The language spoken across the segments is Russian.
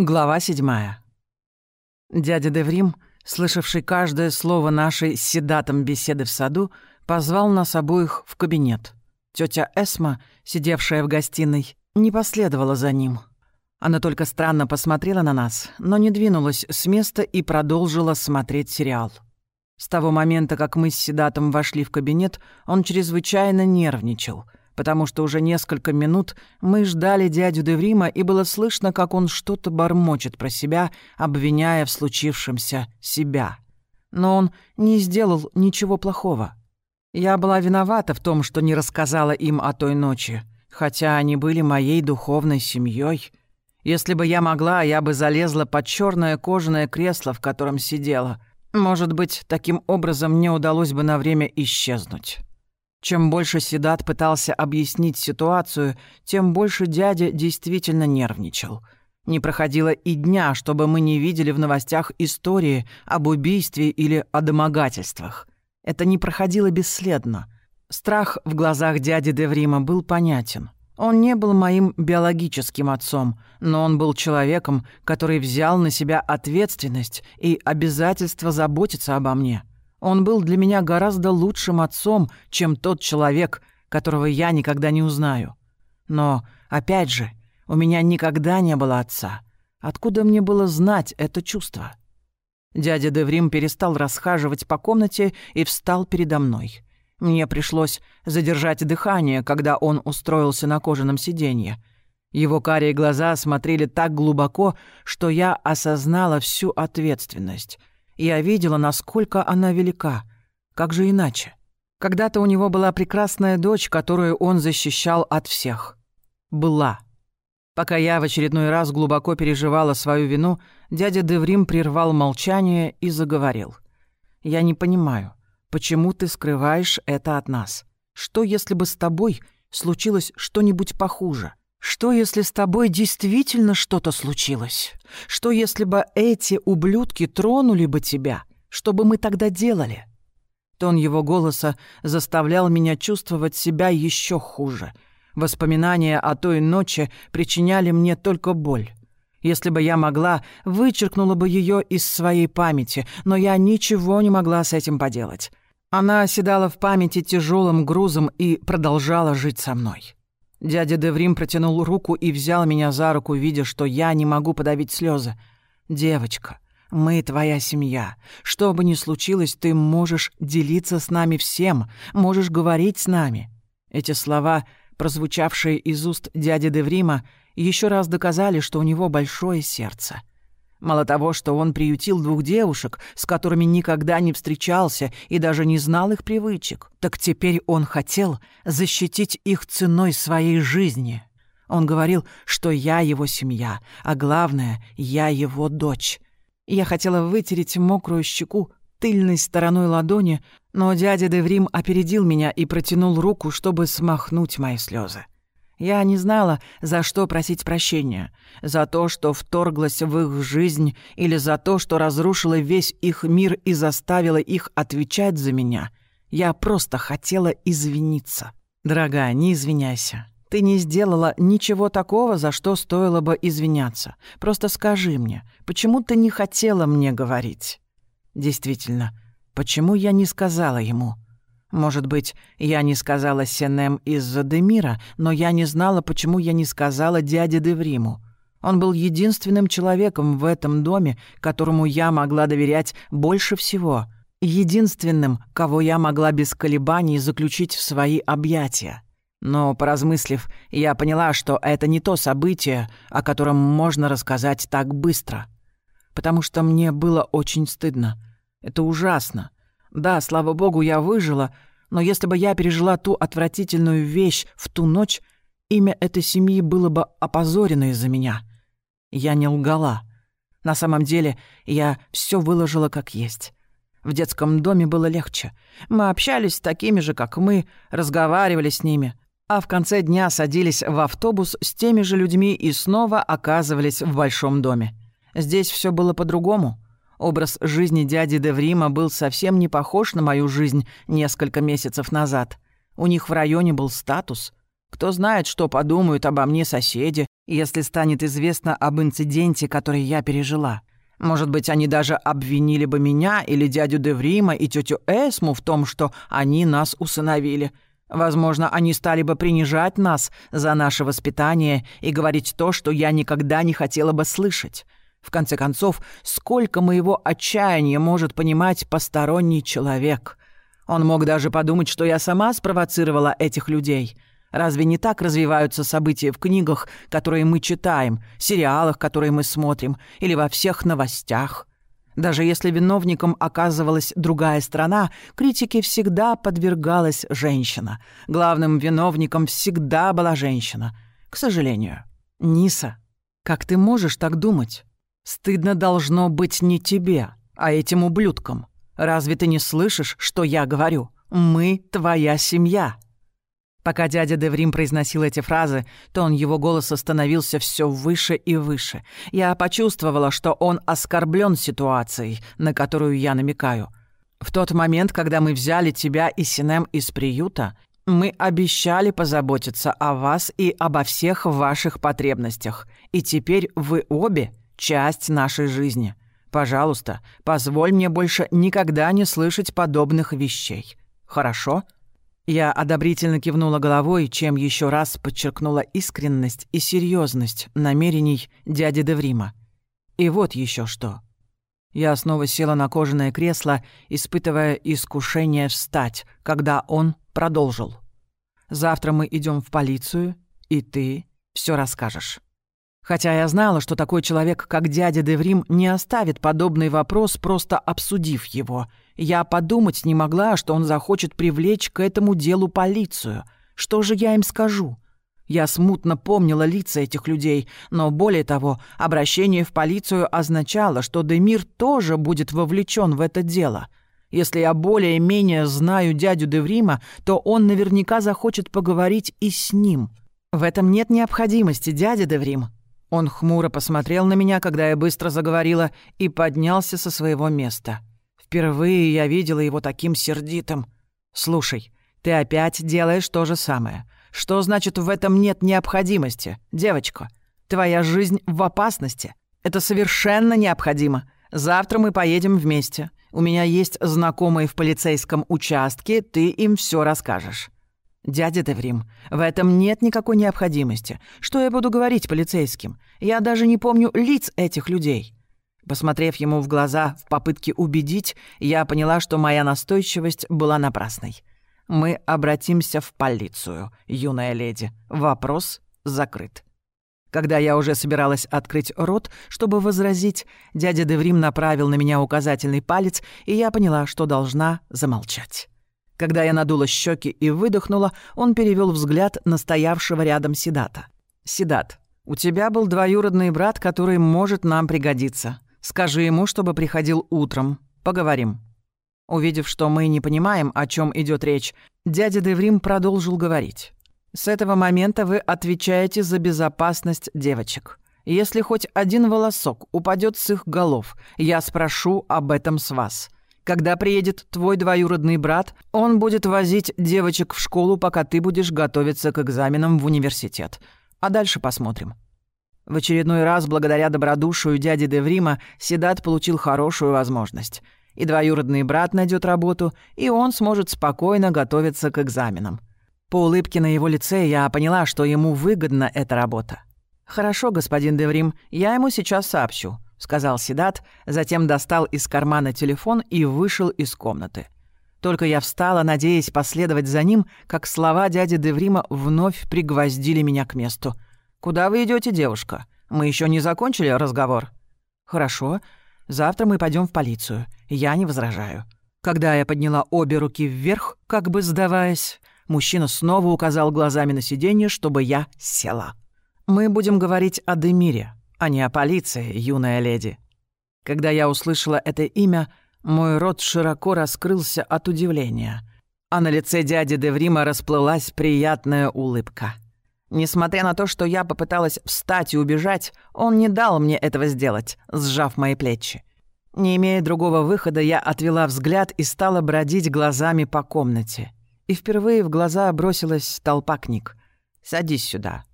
Глава седьмая. Дядя Деврим, слышавший каждое слово нашей с седатом беседы в саду, позвал нас обоих в кабинет. Тетя Эсма, сидевшая в гостиной, не последовала за ним. Она только странно посмотрела на нас, но не двинулась с места и продолжила смотреть сериал. С того момента, как мы с Седатом вошли в кабинет, он чрезвычайно нервничал — потому что уже несколько минут мы ждали дядю Деврима, и было слышно, как он что-то бормочет про себя, обвиняя в случившемся себя. Но он не сделал ничего плохого. Я была виновата в том, что не рассказала им о той ночи, хотя они были моей духовной семьей. Если бы я могла, я бы залезла под черное кожаное кресло, в котором сидела. Может быть, таким образом мне удалось бы на время исчезнуть. Чем больше Седат пытался объяснить ситуацию, тем больше дядя действительно нервничал. Не проходило и дня, чтобы мы не видели в новостях истории об убийстве или о домогательствах. Это не проходило бесследно. Страх в глазах дяди Деврима был понятен. Он не был моим биологическим отцом, но он был человеком, который взял на себя ответственность и обязательство заботиться обо мне. Он был для меня гораздо лучшим отцом, чем тот человек, которого я никогда не узнаю. Но, опять же, у меня никогда не было отца. Откуда мне было знать это чувство? Дядя Деврим перестал расхаживать по комнате и встал передо мной. Мне пришлось задержать дыхание, когда он устроился на кожаном сиденье. Его карие глаза смотрели так глубоко, что я осознала всю ответственность. Я видела, насколько она велика. Как же иначе? Когда-то у него была прекрасная дочь, которую он защищал от всех. Была. Пока я в очередной раз глубоко переживала свою вину, дядя Деврим прервал молчание и заговорил. «Я не понимаю, почему ты скрываешь это от нас? Что, если бы с тобой случилось что-нибудь похуже? Что, если с тобой действительно что-то случилось? Что, если бы эти ублюдки тронули бы тебя? Что бы мы тогда делали?» Тон его голоса заставлял меня чувствовать себя еще хуже. Воспоминания о той ночи причиняли мне только боль. Если бы я могла, вычеркнула бы ее из своей памяти, но я ничего не могла с этим поделать. Она оседала в памяти тяжелым грузом и продолжала жить со мной. Дядя Деврим протянул руку и взял меня за руку, видя, что я не могу подавить слезы. «Девочка, мы твоя семья. Что бы ни случилось, ты можешь делиться с нами всем, можешь говорить с нами». Эти слова, прозвучавшие из уст дяди Деврима, еще раз доказали, что у него большое сердце. Мало того, что он приютил двух девушек, с которыми никогда не встречался и даже не знал их привычек, так теперь он хотел защитить их ценой своей жизни. Он говорил, что я его семья, а главное, я его дочь. Я хотела вытереть мокрую щеку тыльной стороной ладони, но дядя Деврим опередил меня и протянул руку, чтобы смахнуть мои слезы. Я не знала, за что просить прощения. За то, что вторглась в их жизнь, или за то, что разрушила весь их мир и заставила их отвечать за меня. Я просто хотела извиниться. Дорогая, не извиняйся. Ты не сделала ничего такого, за что стоило бы извиняться. Просто скажи мне, почему ты не хотела мне говорить? Действительно, почему я не сказала ему?» Может быть, я не сказала Сенем из-за Демира, но я не знала, почему я не сказала дяде Девриму. Он был единственным человеком в этом доме, которому я могла доверять больше всего. Единственным, кого я могла без колебаний заключить в свои объятия. Но, поразмыслив, я поняла, что это не то событие, о котором можно рассказать так быстро. Потому что мне было очень стыдно. Это ужасно. Да, слава богу, я выжила, но если бы я пережила ту отвратительную вещь в ту ночь, имя этой семьи было бы опозорено из-за меня. Я не лгала. На самом деле, я все выложила как есть. В детском доме было легче. Мы общались с такими же, как мы, разговаривали с ними, а в конце дня садились в автобус с теми же людьми и снова оказывались в большом доме. Здесь все было по-другому — Образ жизни дяди Деврима был совсем не похож на мою жизнь несколько месяцев назад. У них в районе был статус. Кто знает, что подумают обо мне соседи, если станет известно об инциденте, который я пережила. Может быть, они даже обвинили бы меня или дядю Деврима и тетю Эсму в том, что они нас усыновили. Возможно, они стали бы принижать нас за наше воспитание и говорить то, что я никогда не хотела бы слышать. В конце концов, сколько моего отчаяния может понимать посторонний человек? Он мог даже подумать, что я сама спровоцировала этих людей — Разве не так развиваются события в книгах, которые мы читаем, сериалах, которые мы смотрим, или во всех новостях? Даже если виновником оказывалась другая страна, критике всегда подвергалась женщина. Главным виновником всегда была женщина. К сожалению. Ниса, как ты можешь так думать? Стыдно должно быть не тебе, а этим ублюдкам. Разве ты не слышишь, что я говорю? Мы твоя семья. Пока дядя Деврим произносил эти фразы, тон его голоса становился все выше и выше. Я почувствовала, что он оскорблен ситуацией, на которую я намекаю. В тот момент, когда мы взяли тебя и Синем из приюта, мы обещали позаботиться о вас и обо всех ваших потребностях. И теперь вы обе — часть нашей жизни. Пожалуйста, позволь мне больше никогда не слышать подобных вещей. Хорошо?» Я одобрительно кивнула головой, чем еще раз подчеркнула искренность и серьезность намерений дяди Деврима. И вот еще что. Я снова села на кожаное кресло, испытывая искушение встать, когда он продолжил. «Завтра мы идем в полицию, и ты все расскажешь». Хотя я знала, что такой человек, как дядя Деврим, не оставит подобный вопрос, просто обсудив его — я подумать не могла, что он захочет привлечь к этому делу полицию. Что же я им скажу? Я смутно помнила лица этих людей, но более того, обращение в полицию означало, что Демир тоже будет вовлечен в это дело. Если я более-менее знаю дядю Деврима, то он наверняка захочет поговорить и с ним. В этом нет необходимости, дядя Деврим. Он хмуро посмотрел на меня, когда я быстро заговорила, и поднялся со своего места. Впервые я видела его таким сердитым. Слушай, ты опять делаешь то же самое. Что значит в этом нет необходимости, девочка? Твоя жизнь в опасности. Это совершенно необходимо. Завтра мы поедем вместе. У меня есть знакомые в полицейском участке, ты им все расскажешь. «Дядя Деврим, в этом нет никакой необходимости. Что я буду говорить полицейским? Я даже не помню лиц этих людей. Посмотрев ему в глаза в попытке убедить, я поняла, что моя настойчивость была напрасной. «Мы обратимся в полицию, юная леди. Вопрос закрыт». Когда я уже собиралась открыть рот, чтобы возразить, дядя Деврим направил на меня указательный палец, и я поняла, что должна замолчать. Когда я надула щеки и выдохнула, он перевел взгляд на стоявшего рядом Седата. «Седат, у тебя был двоюродный брат, который может нам пригодиться. Скажи ему, чтобы приходил утром. Поговорим». Увидев, что мы не понимаем, о чем идет речь, дядя Деврим продолжил говорить. «С этого момента вы отвечаете за безопасность девочек. Если хоть один волосок упадет с их голов, я спрошу об этом с вас. Когда приедет твой двоюродный брат, он будет возить девочек в школу, пока ты будешь готовиться к экзаменам в университет. А дальше посмотрим». В очередной раз, благодаря добродушию дяди Деврима, Седат получил хорошую возможность. И двоюродный брат найдет работу, и он сможет спокойно готовиться к экзаменам. По улыбке на его лице я поняла, что ему выгодна эта работа. «Хорошо, господин Деврим, я ему сейчас сообщу», — сказал Седат, затем достал из кармана телефон и вышел из комнаты. Только я встала, надеясь последовать за ним, как слова дяди Деврима вновь пригвоздили меня к месту — «Куда вы идете, девушка? Мы еще не закончили разговор?» «Хорошо. Завтра мы пойдем в полицию. Я не возражаю». Когда я подняла обе руки вверх, как бы сдаваясь, мужчина снова указал глазами на сиденье, чтобы я села. «Мы будем говорить о Демире, а не о полиции, юная леди». Когда я услышала это имя, мой рот широко раскрылся от удивления, а на лице дяди Деврима расплылась приятная улыбка. Несмотря на то, что я попыталась встать и убежать, он не дал мне этого сделать, сжав мои плечи. Не имея другого выхода, я отвела взгляд и стала бродить глазами по комнате. И впервые в глаза бросилась толпа книг. «Садись сюда».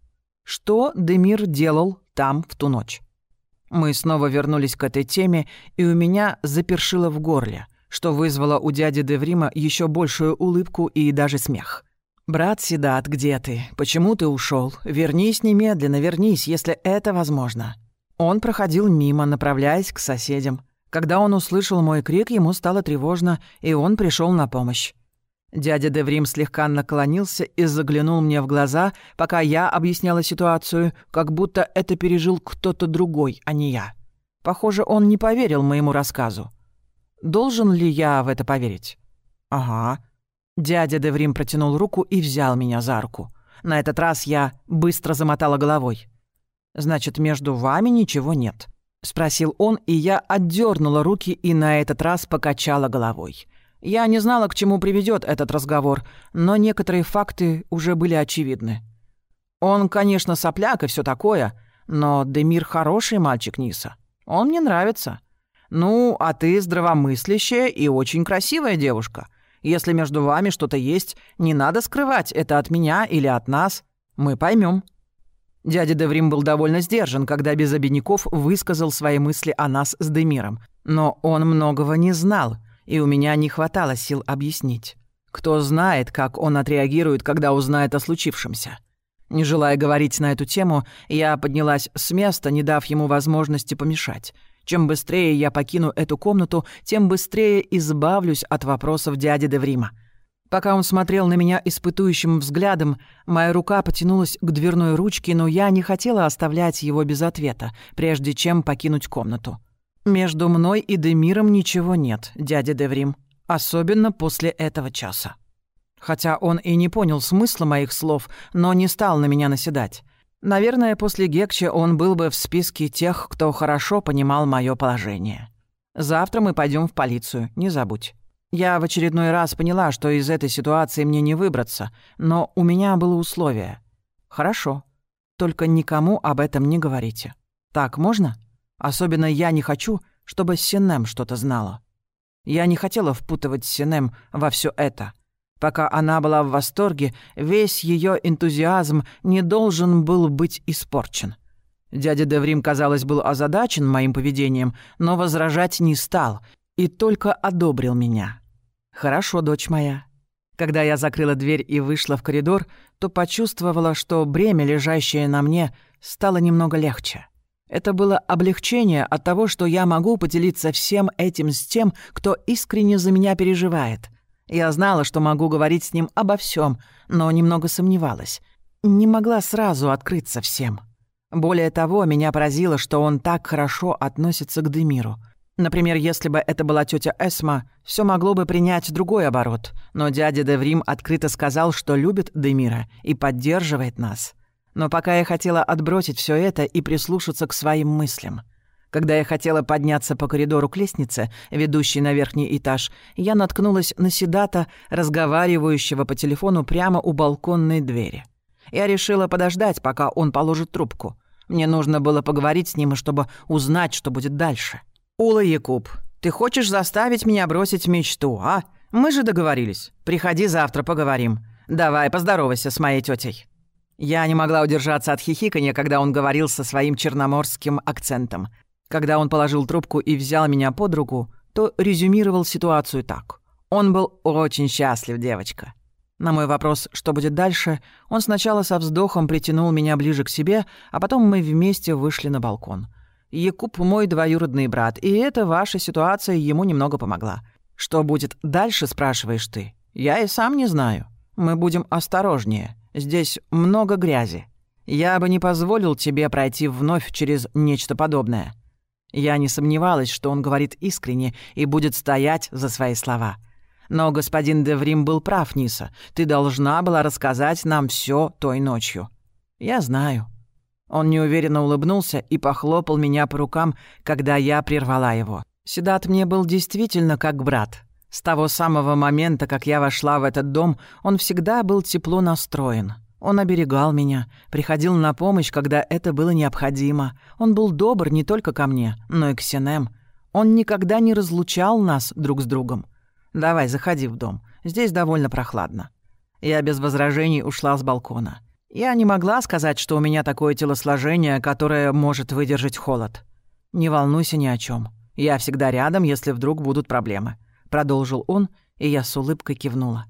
Что Демир делал там в ту ночь? Мы снова вернулись к этой теме, и у меня запершило в горле, что вызвало у дяди Деврима еще большую улыбку и даже смех. «Брат Седат, где ты? Почему ты ушел? Вернись немедленно, вернись, если это возможно». Он проходил мимо, направляясь к соседям. Когда он услышал мой крик, ему стало тревожно, и он пришел на помощь. Дядя Деврим слегка наклонился и заглянул мне в глаза, пока я объясняла ситуацию, как будто это пережил кто-то другой, а не я. Похоже, он не поверил моему рассказу. Должен ли я в это поверить? Ага. Дядя Деврим протянул руку и взял меня за руку. На этот раз я быстро замотала головой. «Значит, между вами ничего нет?» — спросил он, и я отдернула руки и на этот раз покачала головой. Я не знала, к чему приведет этот разговор, но некоторые факты уже были очевидны. Он, конечно, сопляк и все такое, но Демир хороший мальчик Ниса. Он мне нравится. Ну, а ты здравомыслящая и очень красивая девушка. Если между вами что-то есть, не надо скрывать это от меня или от нас. Мы поймем. Дядя Деврим был довольно сдержан, когда без обиняков высказал свои мысли о нас с Демиром. Но он многого не знал, и у меня не хватало сил объяснить. Кто знает, как он отреагирует, когда узнает о случившемся. Не желая говорить на эту тему, я поднялась с места, не дав ему возможности помешать. Чем быстрее я покину эту комнату, тем быстрее избавлюсь от вопросов дяди Деврима. Пока он смотрел на меня испытующим взглядом, моя рука потянулась к дверной ручке, но я не хотела оставлять его без ответа, прежде чем покинуть комнату. «Между мной и Демиром ничего нет, дядя Деврим. Особенно после этого часа». Хотя он и не понял смысла моих слов, но не стал на меня наседать. Наверное, после Гекча он был бы в списке тех, кто хорошо понимал мое положение. Завтра мы пойдем в полицию, не забудь. Я в очередной раз поняла, что из этой ситуации мне не выбраться, но у меня было условие. Хорошо. Только никому об этом не говорите. Так можно? Особенно я не хочу, чтобы Синем что-то знала. Я не хотела впутывать Синем во все это. Пока она была в восторге, весь ее энтузиазм не должен был быть испорчен. Дядя Деврим, казалось, был озадачен моим поведением, но возражать не стал и только одобрил меня. «Хорошо, дочь моя». Когда я закрыла дверь и вышла в коридор, то почувствовала, что бремя, лежащее на мне, стало немного легче. Это было облегчение от того, что я могу поделиться всем этим с тем, кто искренне за меня переживает. Я знала, что могу говорить с ним обо всем, но немного сомневалась. Не могла сразу открыться всем. Более того, меня поразило, что он так хорошо относится к Демиру. Например, если бы это была тетя Эсма, все могло бы принять другой оборот, но дядя Деврим открыто сказал, что любит Демира и поддерживает нас. Но пока я хотела отбросить все это и прислушаться к своим мыслям. Когда я хотела подняться по коридору к лестнице, ведущей на верхний этаж, я наткнулась на Седата, разговаривающего по телефону прямо у балконной двери. Я решила подождать, пока он положит трубку. Мне нужно было поговорить с ним, чтобы узнать, что будет дальше. «Ула Якуб, ты хочешь заставить меня бросить мечту, а? Мы же договорились. Приходи завтра, поговорим. Давай, поздоровайся с моей тетей. Я не могла удержаться от хихикания, когда он говорил со своим черноморским акцентом. Когда он положил трубку и взял меня под руку, то резюмировал ситуацию так. Он был очень счастлив, девочка. На мой вопрос, что будет дальше, он сначала со вздохом притянул меня ближе к себе, а потом мы вместе вышли на балкон. Якуб мой двоюродный брат, и эта ваша ситуация ему немного помогла. Что будет дальше, спрашиваешь ты? Я и сам не знаю. Мы будем осторожнее. Здесь много грязи. Я бы не позволил тебе пройти вновь через нечто подобное». Я не сомневалась, что он говорит искренне и будет стоять за свои слова. Но господин Деврим был прав, Ниса. Ты должна была рассказать нам все той ночью. Я знаю. Он неуверенно улыбнулся и похлопал меня по рукам, когда я прервала его. Седат мне был действительно как брат. С того самого момента, как я вошла в этот дом, он всегда был тепло настроен. Он оберегал меня, приходил на помощь, когда это было необходимо. Он был добр не только ко мне, но и к Синем. Он никогда не разлучал нас друг с другом. «Давай, заходи в дом. Здесь довольно прохладно». Я без возражений ушла с балкона. Я не могла сказать, что у меня такое телосложение, которое может выдержать холод. Не волнуйся ни о чем. Я всегда рядом, если вдруг будут проблемы. Продолжил он, и я с улыбкой кивнула.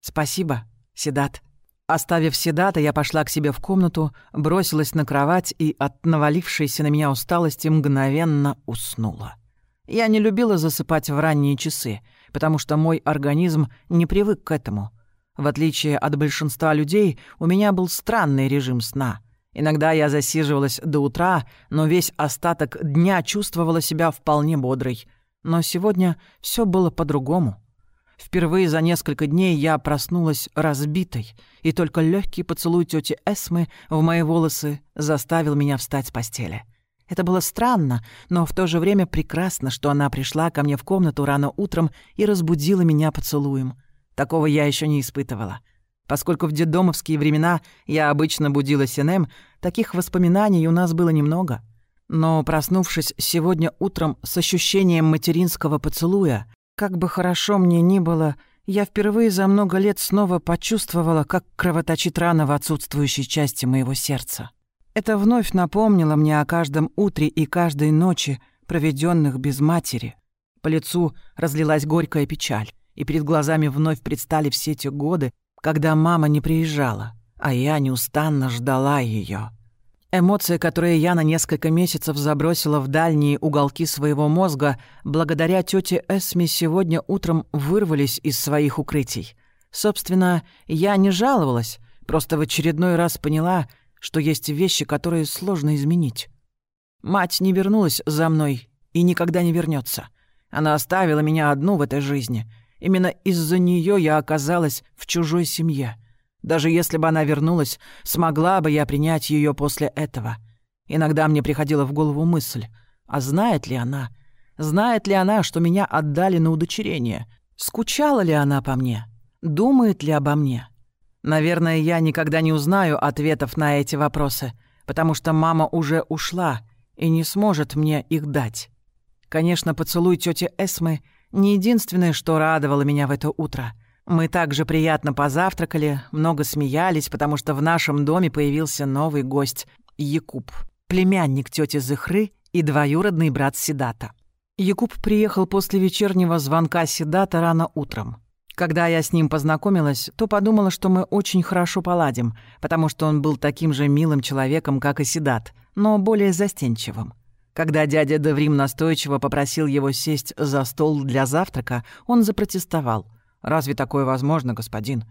Спасибо, Седат. Оставив Седата, я пошла к себе в комнату, бросилась на кровать и от навалившейся на меня усталости мгновенно уснула. Я не любила засыпать в ранние часы, потому что мой организм не привык к этому. В отличие от большинства людей, у меня был странный режим сна. Иногда я засиживалась до утра, но весь остаток дня чувствовала себя вполне бодрой. Но сегодня все было по-другому. Впервые за несколько дней я проснулась разбитой, и только легкий поцелуй тети Эсмы в мои волосы заставил меня встать с постели. Это было странно, но в то же время прекрасно, что она пришла ко мне в комнату рано утром и разбудила меня поцелуем. Такого я еще не испытывала. Поскольку в детдомовские времена я обычно будила Синем, таких воспоминаний у нас было немного. Но проснувшись сегодня утром с ощущением материнского поцелуя, как бы хорошо мне ни было, я впервые за много лет снова почувствовала, как кровоточит рана в отсутствующей части моего сердца. Это вновь напомнило мне о каждом утре и каждой ночи, проведенных без матери. По лицу разлилась горькая печаль, и перед глазами вновь предстали все те годы, когда мама не приезжала, а я неустанно ждала ее. Эмоции, которые я на несколько месяцев забросила в дальние уголки своего мозга, благодаря тете Эсме сегодня утром вырвались из своих укрытий. Собственно, я не жаловалась, просто в очередной раз поняла, что есть вещи, которые сложно изменить. Мать не вернулась за мной и никогда не вернется. Она оставила меня одну в этой жизни. Именно из-за нее я оказалась в чужой семье — даже если бы она вернулась, смогла бы я принять ее после этого. Иногда мне приходила в голову мысль, а знает ли она? Знает ли она, что меня отдали на удочерение? Скучала ли она по мне? Думает ли обо мне? Наверное, я никогда не узнаю ответов на эти вопросы, потому что мама уже ушла и не сможет мне их дать. Конечно, поцелуй тети Эсмы не единственное, что радовало меня в это утро — мы также приятно позавтракали, много смеялись, потому что в нашем доме появился новый гость — Якуб, племянник тети Зыхры и двоюродный брат Седата. Якуб приехал после вечернего звонка Седата рано утром. Когда я с ним познакомилась, то подумала, что мы очень хорошо поладим, потому что он был таким же милым человеком, как и Седат, но более застенчивым. Когда дядя Деврим настойчиво попросил его сесть за стол для завтрака, он запротестовал — Разве такое возможно, господин?»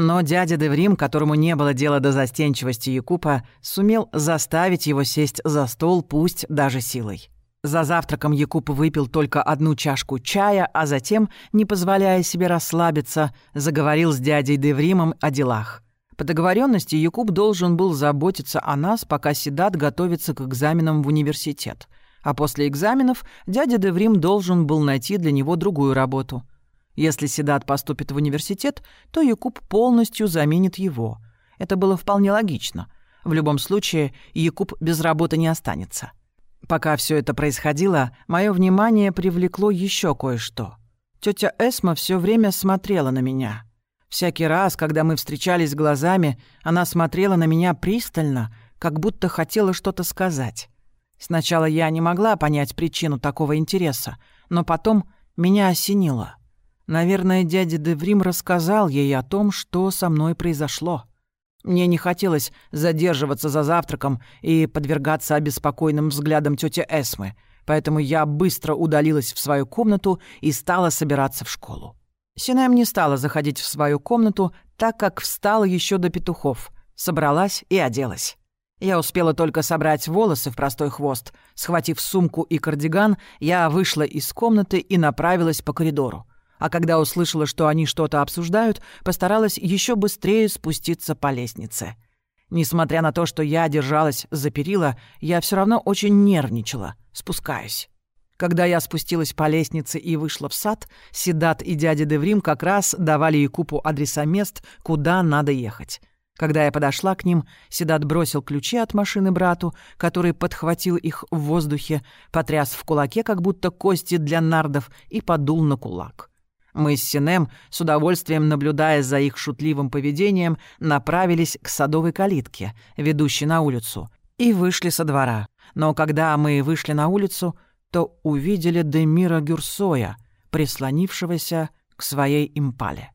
Но дядя Деврим, которому не было дела до застенчивости Якупа, сумел заставить его сесть за стол, пусть даже силой. За завтраком Якуп выпил только одну чашку чая, а затем, не позволяя себе расслабиться, заговорил с дядей Девримом о делах. По договоренности Якуб должен был заботиться о нас, пока Седат готовится к экзаменам в университет. А после экзаменов дядя Деврим должен был найти для него другую работу — если Седат поступит в университет, то Якуб полностью заменит его. Это было вполне логично. В любом случае, Якуб без работы не останется. Пока все это происходило, мое внимание привлекло еще кое-что. Тетя Эсма все время смотрела на меня. Всякий раз, когда мы встречались глазами, она смотрела на меня пристально, как будто хотела что-то сказать. Сначала я не могла понять причину такого интереса, но потом меня осенило. Наверное, дядя Деврим рассказал ей о том, что со мной произошло. Мне не хотелось задерживаться за завтраком и подвергаться обеспокоенным взглядам тети Эсмы, поэтому я быстро удалилась в свою комнату и стала собираться в школу. Синем не стала заходить в свою комнату, так как встала еще до петухов, собралась и оделась. Я успела только собрать волосы в простой хвост. Схватив сумку и кардиган, я вышла из комнаты и направилась по коридору а когда услышала, что они что-то обсуждают, постаралась еще быстрее спуститься по лестнице. Несмотря на то, что я держалась за перила, я все равно очень нервничала, спускаясь. Когда я спустилась по лестнице и вышла в сад, Седат и дядя Деврим как раз давали Якупу адреса мест, куда надо ехать. Когда я подошла к ним, Седат бросил ключи от машины брату, который подхватил их в воздухе, потряс в кулаке, как будто кости для нардов, и подул на кулак. Мы с Синем, с удовольствием наблюдая за их шутливым поведением, направились к садовой калитке, ведущей на улицу, и вышли со двора. Но когда мы вышли на улицу, то увидели Демира Гюрсоя, прислонившегося к своей импале.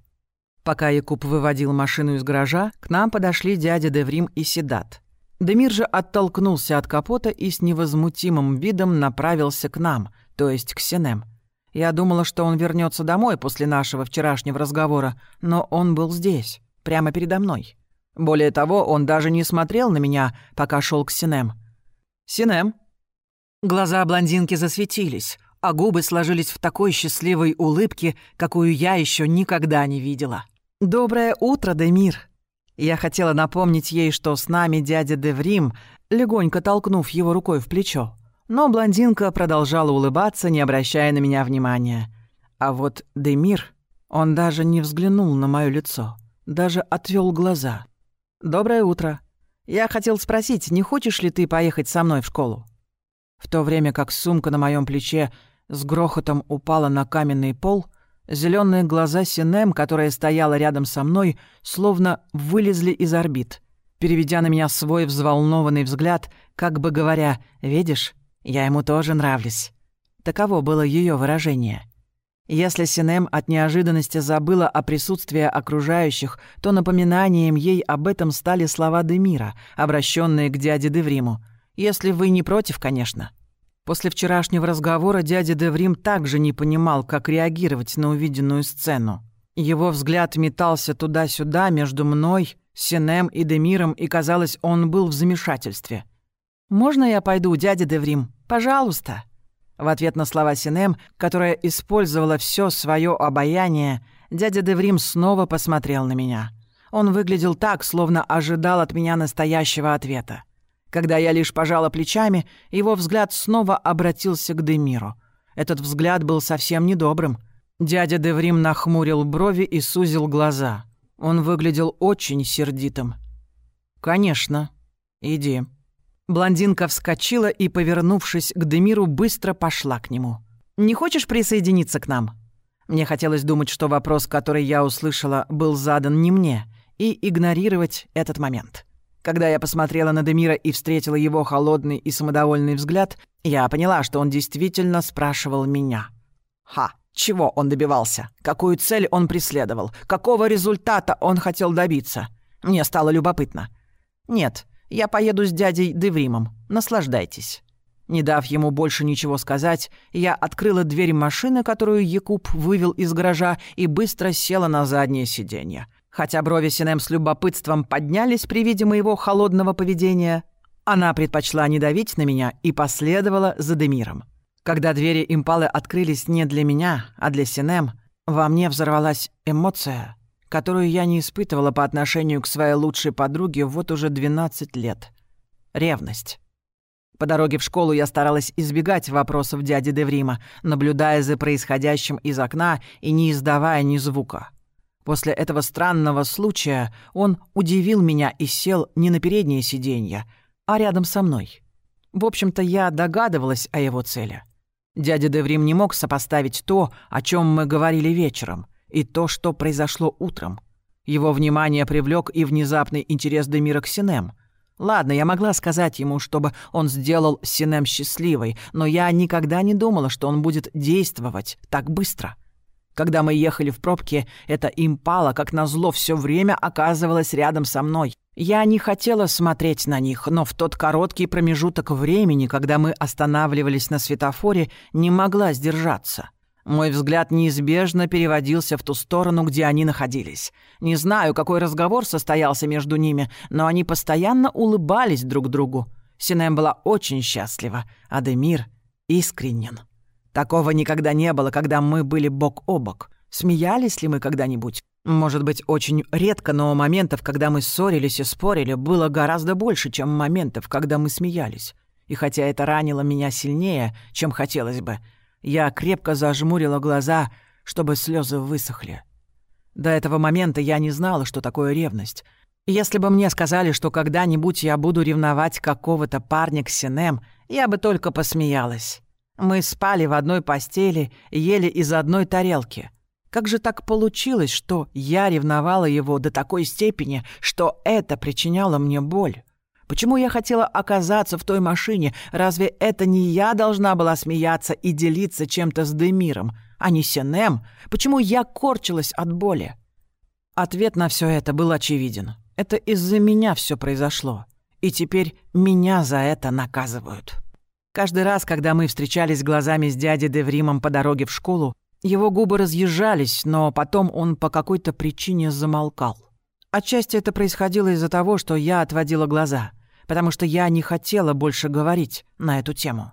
Пока Якуб выводил машину из гаража, к нам подошли дядя Деврим и Седат. Демир же оттолкнулся от капота и с невозмутимым видом направился к нам, то есть к Синем. Я думала, что он вернется домой после нашего вчерашнего разговора, но он был здесь, прямо передо мной. Более того, он даже не смотрел на меня, пока шел к Синем. «Синем?» Глаза блондинки засветились, а губы сложились в такой счастливой улыбке, какую я еще никогда не видела. «Доброе утро, Демир!» Я хотела напомнить ей, что с нами дядя Деврим, легонько толкнув его рукой в плечо. Но блондинка продолжала улыбаться, не обращая на меня внимания. А вот Демир, он даже не взглянул на моё лицо, даже отвёл глаза. «Доброе утро. Я хотел спросить, не хочешь ли ты поехать со мной в школу?» В то время как сумка на моем плече с грохотом упала на каменный пол, зеленые глаза Синем, которая стояла рядом со мной, словно вылезли из орбит, переведя на меня свой взволнованный взгляд, как бы говоря «Видишь, я ему тоже нравлюсь». Таково было ее выражение. Если Синем от неожиданности забыла о присутствии окружающих, то напоминанием ей об этом стали слова Демира, обращенные к дяде Девриму. «Если вы не против, конечно». После вчерашнего разговора дядя Деврим также не понимал, как реагировать на увиденную сцену. Его взгляд метался туда-сюда между мной, Синем и Демиром, и, казалось, он был в замешательстве. «Можно я пойду, дядя Деврим? Пожалуйста!» В ответ на слова Синем, которая использовала все свое обаяние, дядя Деврим снова посмотрел на меня. Он выглядел так, словно ожидал от меня настоящего ответа. Когда я лишь пожала плечами, его взгляд снова обратился к Демиру. Этот взгляд был совсем недобрым. Дядя Деврим нахмурил брови и сузил глаза. Он выглядел очень сердитым. «Конечно. Иди». Блондинка вскочила и, повернувшись к Демиру, быстро пошла к нему. «Не хочешь присоединиться к нам?» Мне хотелось думать, что вопрос, который я услышала, был задан не мне, и игнорировать этот момент. Когда я посмотрела на Демира и встретила его холодный и самодовольный взгляд, я поняла, что он действительно спрашивал меня. Ха, чего он добивался? Какую цель он преследовал? Какого результата он хотел добиться? Мне стало любопытно. Нет, я поеду с дядей Девримом. Наслаждайтесь». Не дав ему больше ничего сказать, я открыла дверь машины, которую Якуб вывел из гаража, и быстро села на заднее сиденье. Хотя брови Синем с любопытством поднялись при виде моего холодного поведения, она предпочла не давить на меня и последовала за Демиром. Когда двери импалы открылись не для меня, а для Синем, во мне взорвалась эмоция — которую я не испытывала по отношению к своей лучшей подруге вот уже 12 лет. Ревность. По дороге в школу я старалась избегать вопросов дяди Деврима, наблюдая за происходящим из окна и не издавая ни звука. После этого странного случая он удивил меня и сел не на переднее сиденье, а рядом со мной. В общем-то, я догадывалась о его цели. Дядя Деврим не мог сопоставить то, о чем мы говорили вечером — и то, что произошло утром. Его внимание привлек и внезапный интерес Демира к Синем. Ладно, я могла сказать ему, чтобы он сделал Синем счастливой, но я никогда не думала, что он будет действовать так быстро. Когда мы ехали в пробке, эта импала, как назло, все время оказывалась рядом со мной. Я не хотела смотреть на них, но в тот короткий промежуток времени, когда мы останавливались на светофоре, не могла сдержаться. Мой взгляд неизбежно переводился в ту сторону, где они находились. Не знаю, какой разговор состоялся между ними, но они постоянно улыбались друг другу. Синем была очень счастлива, а Демир искренен. Такого никогда не было, когда мы были бок о бок. Смеялись ли мы когда-нибудь? Может быть, очень редко, но моментов, когда мы ссорились и спорили, было гораздо больше, чем моментов, когда мы смеялись. И хотя это ранило меня сильнее, чем хотелось бы, я крепко зажмурила глаза, чтобы слезы высохли. До этого момента я не знала, что такое ревность. Если бы мне сказали, что когда-нибудь я буду ревновать какого-то парня к Синем, я бы только посмеялась. Мы спали в одной постели, ели из одной тарелки. Как же так получилось, что я ревновала его до такой степени, что это причиняло мне боль? Почему я хотела оказаться в той машине? Разве это не я должна была смеяться и делиться чем-то с Демиром, а не Сенем? Почему я корчилась от боли? Ответ на все это был очевиден. Это из-за меня все произошло. И теперь меня за это наказывают. Каждый раз, когда мы встречались глазами с дядей Девримом по дороге в школу, его губы разъезжались, но потом он по какой-то причине замолкал. Отчасти это происходило из-за того, что я отводила глаза, потому что я не хотела больше говорить на эту тему.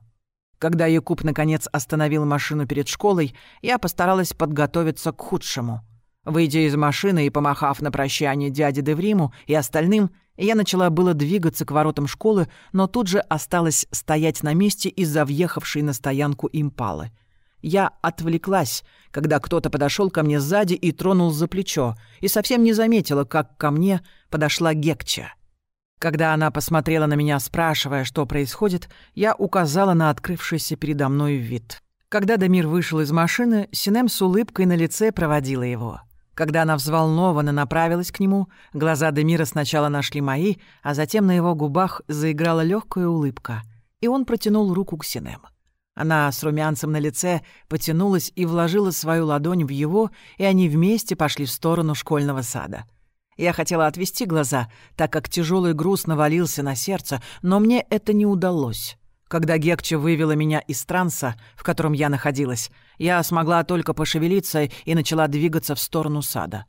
Когда Якуб наконец остановил машину перед школой, я постаралась подготовиться к худшему. Выйдя из машины и помахав на прощание дяде Девриму и остальным, я начала было двигаться к воротам школы, но тут же осталась стоять на месте из-за въехавшей на стоянку импалы — я отвлеклась, когда кто-то подошел ко мне сзади и тронул за плечо, и совсем не заметила, как ко мне подошла Гекча. Когда она посмотрела на меня, спрашивая, что происходит, я указала на открывшийся передо мной вид. Когда Дамир вышел из машины, Синем с улыбкой на лице проводила его. Когда она взволнованно направилась к нему, глаза Демира сначала нашли мои, а затем на его губах заиграла легкая улыбка, и он протянул руку к Синем. Она с румянцем на лице потянулась и вложила свою ладонь в его, и они вместе пошли в сторону школьного сада. Я хотела отвести глаза, так как тяжелый груз навалился на сердце, но мне это не удалось. Когда Гекча вывела меня из транса, в котором я находилась, я смогла только пошевелиться и начала двигаться в сторону сада.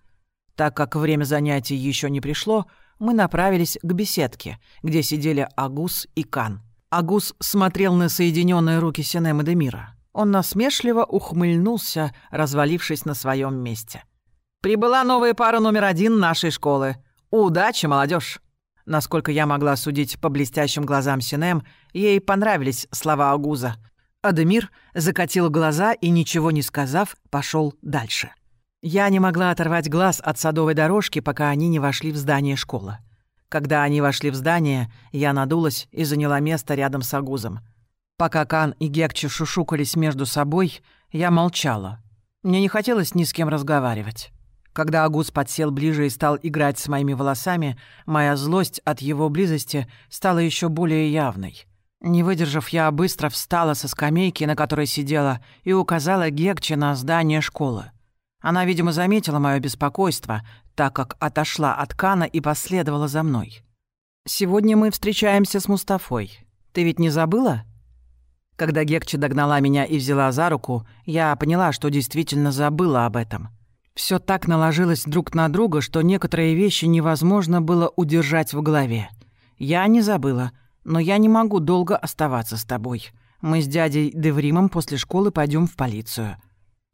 Так как время занятий еще не пришло, мы направились к беседке, где сидели Агус и Кан. Агус смотрел на соединенные руки Синем и Демира. Он насмешливо ухмыльнулся, развалившись на своем месте. «Прибыла новая пара номер один нашей школы. Удачи, молодежь! Насколько я могла судить по блестящим глазам Синем, ей понравились слова Агуза. Адемир закатил глаза и, ничего не сказав, пошел дальше. Я не могла оторвать глаз от садовой дорожки, пока они не вошли в здание школы. Когда они вошли в здание, я надулась и заняла место рядом с Агузом. Пока Кан и Гекчи шушукались между собой, я молчала. Мне не хотелось ни с кем разговаривать. Когда Агуз подсел ближе и стал играть с моими волосами, моя злость от его близости стала еще более явной. Не выдержав, я быстро встала со скамейки, на которой сидела, и указала Гекче на здание школы. Она, видимо, заметила мое беспокойство, так как отошла от Кана и последовала за мной. «Сегодня мы встречаемся с Мустафой. Ты ведь не забыла?» Когда Гекче догнала меня и взяла за руку, я поняла, что действительно забыла об этом. Все так наложилось друг на друга, что некоторые вещи невозможно было удержать в голове. Я не забыла, но я не могу долго оставаться с тобой. Мы с дядей Девримом после школы пойдем в полицию.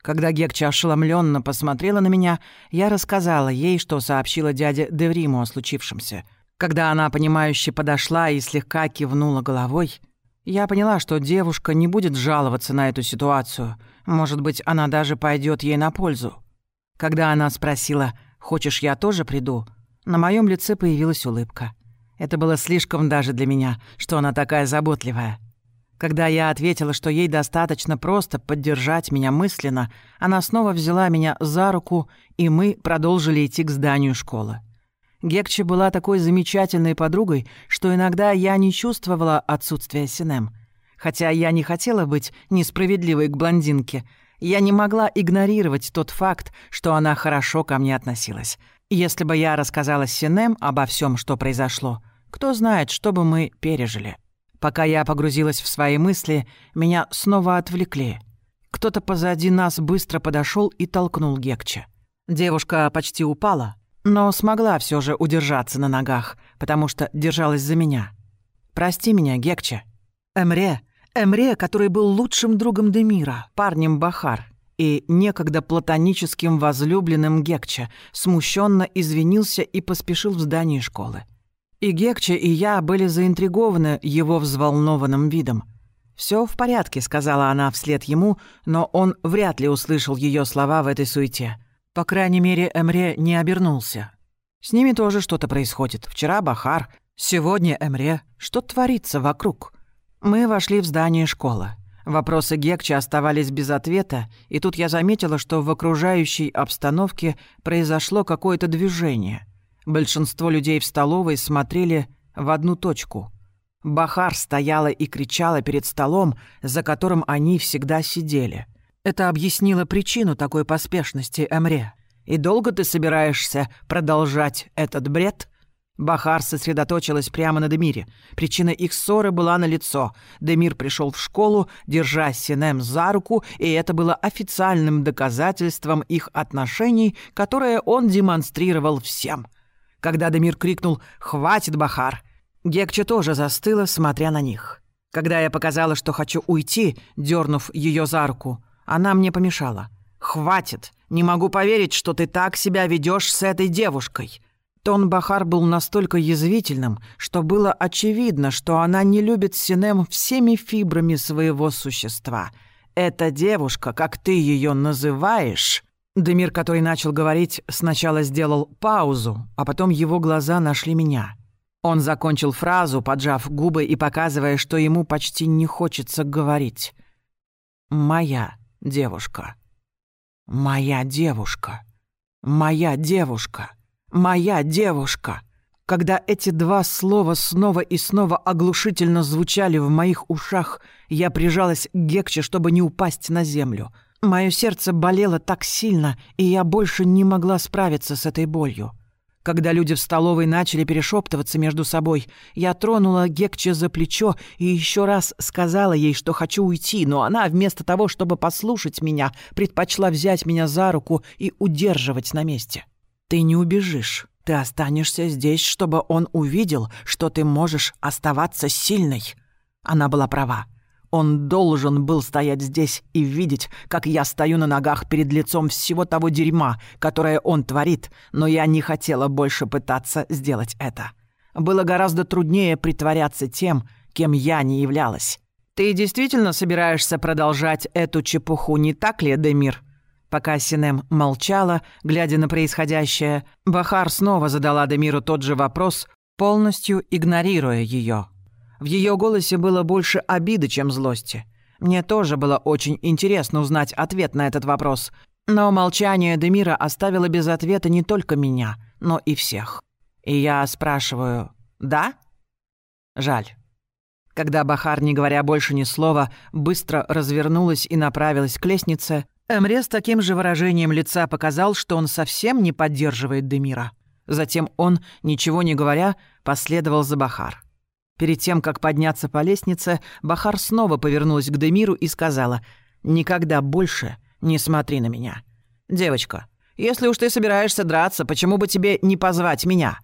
Когда Гекча ошеломленно посмотрела на меня, я рассказала ей, что сообщила дяде Девриму о случившемся. Когда она, понимающе подошла и слегка кивнула головой, я поняла, что девушка не будет жаловаться на эту ситуацию. Может быть, она даже пойдет ей на пользу. Когда она спросила, «Хочешь, я тоже приду?», на моем лице появилась улыбка. Это было слишком даже для меня, что она такая заботливая. Когда я ответила, что ей достаточно просто поддержать меня мысленно, она снова взяла меня за руку, и мы продолжили идти к зданию школы. Гекче была такой замечательной подругой, что иногда я не чувствовала отсутствия Синем. Хотя я не хотела быть несправедливой к блондинке, я не могла игнорировать тот факт, что она хорошо ко мне относилась. Если бы я рассказала Синем обо всем, что произошло, кто знает, что бы мы пережили. Пока я погрузилась в свои мысли, меня снова отвлекли. Кто-то позади нас быстро подошел и толкнул Гекче. Девушка почти упала, но смогла все же удержаться на ногах, потому что держалась за меня. «Прости меня, Гекче». Эмре, Эмре, который был лучшим другом Демира, парнем Бахар, и некогда платоническим возлюбленным Гекче, смущенно извинился и поспешил в здание школы. И Гекче, и я были заинтригованы его взволнованным видом. Все в порядке», — сказала она вслед ему, но он вряд ли услышал ее слова в этой суете. По крайней мере, Эмре не обернулся. С ними тоже что-то происходит. Вчера Бахар, сегодня Эмре. Что творится вокруг? Мы вошли в здание школы. Вопросы Гекча оставались без ответа, и тут я заметила, что в окружающей обстановке произошло какое-то движение. Большинство людей в столовой смотрели в одну точку. Бахар стояла и кричала перед столом, за которым они всегда сидели. Это объяснило причину такой поспешности Эмре. «И долго ты собираешься продолжать этот бред?» Бахар сосредоточилась прямо на Демире. Причина их ссоры была налицо. Демир пришел в школу, держа Синем за руку, и это было официальным доказательством их отношений, которое он демонстрировал всем. Когда Демир крикнул «Хватит, Бахар!», Гекча тоже застыла, смотря на них. Когда я показала, что хочу уйти, дернув ее за руку, она мне помешала. «Хватит! Не могу поверить, что ты так себя ведешь с этой девушкой!» Тон Бахар был настолько язвительным, что было очевидно, что она не любит Синем всеми фибрами своего существа. «Эта девушка, как ты ее называешь...» Демир, который начал говорить, сначала сделал паузу, а потом его глаза нашли меня. Он закончил фразу, поджав губы и показывая, что ему почти не хочется говорить. «Моя девушка. Моя девушка. Моя девушка». «Моя девушка». Когда эти два слова снова и снова оглушительно звучали в моих ушах, я прижалась к Гекче, чтобы не упасть на землю. Мое сердце болело так сильно, и я больше не могла справиться с этой болью. Когда люди в столовой начали перешептываться между собой, я тронула Гекче за плечо и еще раз сказала ей, что хочу уйти, но она, вместо того, чтобы послушать меня, предпочла взять меня за руку и удерживать на месте. Ты не убежишь. Ты останешься здесь, чтобы он увидел, что ты можешь оставаться сильной. Она была права. Он должен был стоять здесь и видеть, как я стою на ногах перед лицом всего того дерьма, которое он творит, но я не хотела больше пытаться сделать это. Было гораздо труднее притворяться тем, кем я не являлась. «Ты действительно собираешься продолжать эту чепуху, не так ли, Демир?» Пока Синем молчала, глядя на происходящее, Бахар снова задала Демиру тот же вопрос, полностью игнорируя ее. В ее голосе было больше обиды, чем злости. Мне тоже было очень интересно узнать ответ на этот вопрос, но молчание Демира оставило без ответа не только меня, но и всех. И я спрашиваю «Да?» Жаль. Когда Бахар, не говоря больше ни слова, быстро развернулась и направилась к лестнице, Эмре с таким же выражением лица показал, что он совсем не поддерживает Демира. Затем он, ничего не говоря, последовал за Бахар. Перед тем, как подняться по лестнице, Бахар снова повернулась к Демиру и сказала «Никогда больше не смотри на меня. Девочка, если уж ты собираешься драться, почему бы тебе не позвать меня?»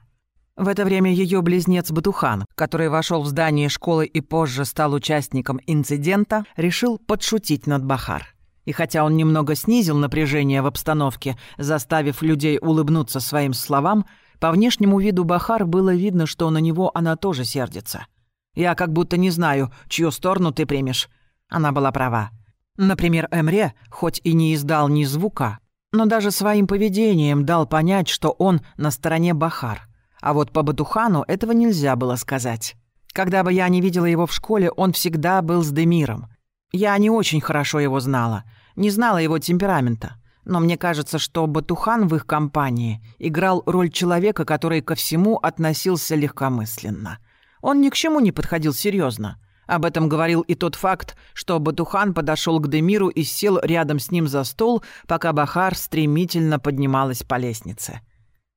В это время ее близнец Батухан, который вошел в здание школы и позже стал участником инцидента, решил подшутить над Бахар. И хотя он немного снизил напряжение в обстановке, заставив людей улыбнуться своим словам, по внешнему виду Бахар было видно, что на него она тоже сердится. «Я как будто не знаю, чью сторону ты примешь». Она была права. Например, Эмре, хоть и не издал ни звука, но даже своим поведением дал понять, что он на стороне Бахар. А вот по Батухану этого нельзя было сказать. Когда бы я не видела его в школе, он всегда был с Демиром. Я не очень хорошо его знала, не знала его темперамента. Но мне кажется, что Батухан в их компании играл роль человека, который ко всему относился легкомысленно. Он ни к чему не подходил серьезно. Об этом говорил и тот факт, что Батухан подошел к Демиру и сел рядом с ним за стол, пока Бахар стремительно поднималась по лестнице.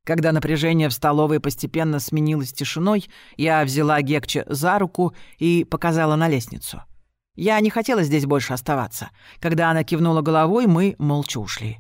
Когда напряжение в столовой постепенно сменилось тишиной, я взяла Гекче за руку и показала на лестницу — я не хотела здесь больше оставаться. Когда она кивнула головой, мы молча ушли.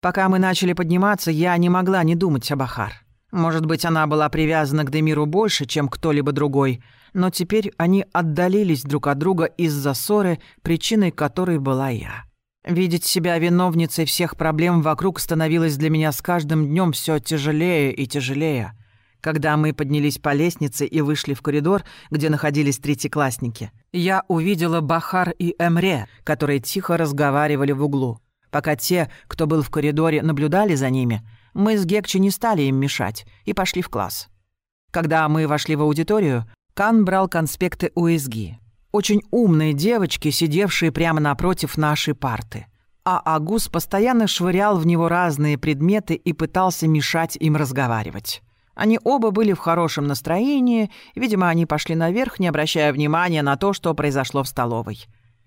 Пока мы начали подниматься, я не могла не думать об Ахар. Может быть, она была привязана к Демиру больше, чем кто-либо другой, но теперь они отдалились друг от друга из-за ссоры, причиной которой была я. Видеть себя виновницей всех проблем вокруг становилось для меня с каждым днем все тяжелее и тяжелее. Когда мы поднялись по лестнице и вышли в коридор, где находились третьеклассники, я увидела Бахар и Эмре, которые тихо разговаривали в углу. Пока те, кто был в коридоре, наблюдали за ними, мы с Гекчи не стали им мешать и пошли в класс. Когда мы вошли в аудиторию, Кан брал конспекты УСГ. Очень умные девочки, сидевшие прямо напротив нашей парты. А Агус постоянно швырял в него разные предметы и пытался мешать им разговаривать. Они оба были в хорошем настроении, видимо, они пошли наверх, не обращая внимания на то, что произошло в столовой.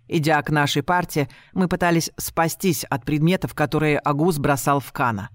Идя к нашей парте, мы пытались спастись от предметов, которые Агус бросал в Кана.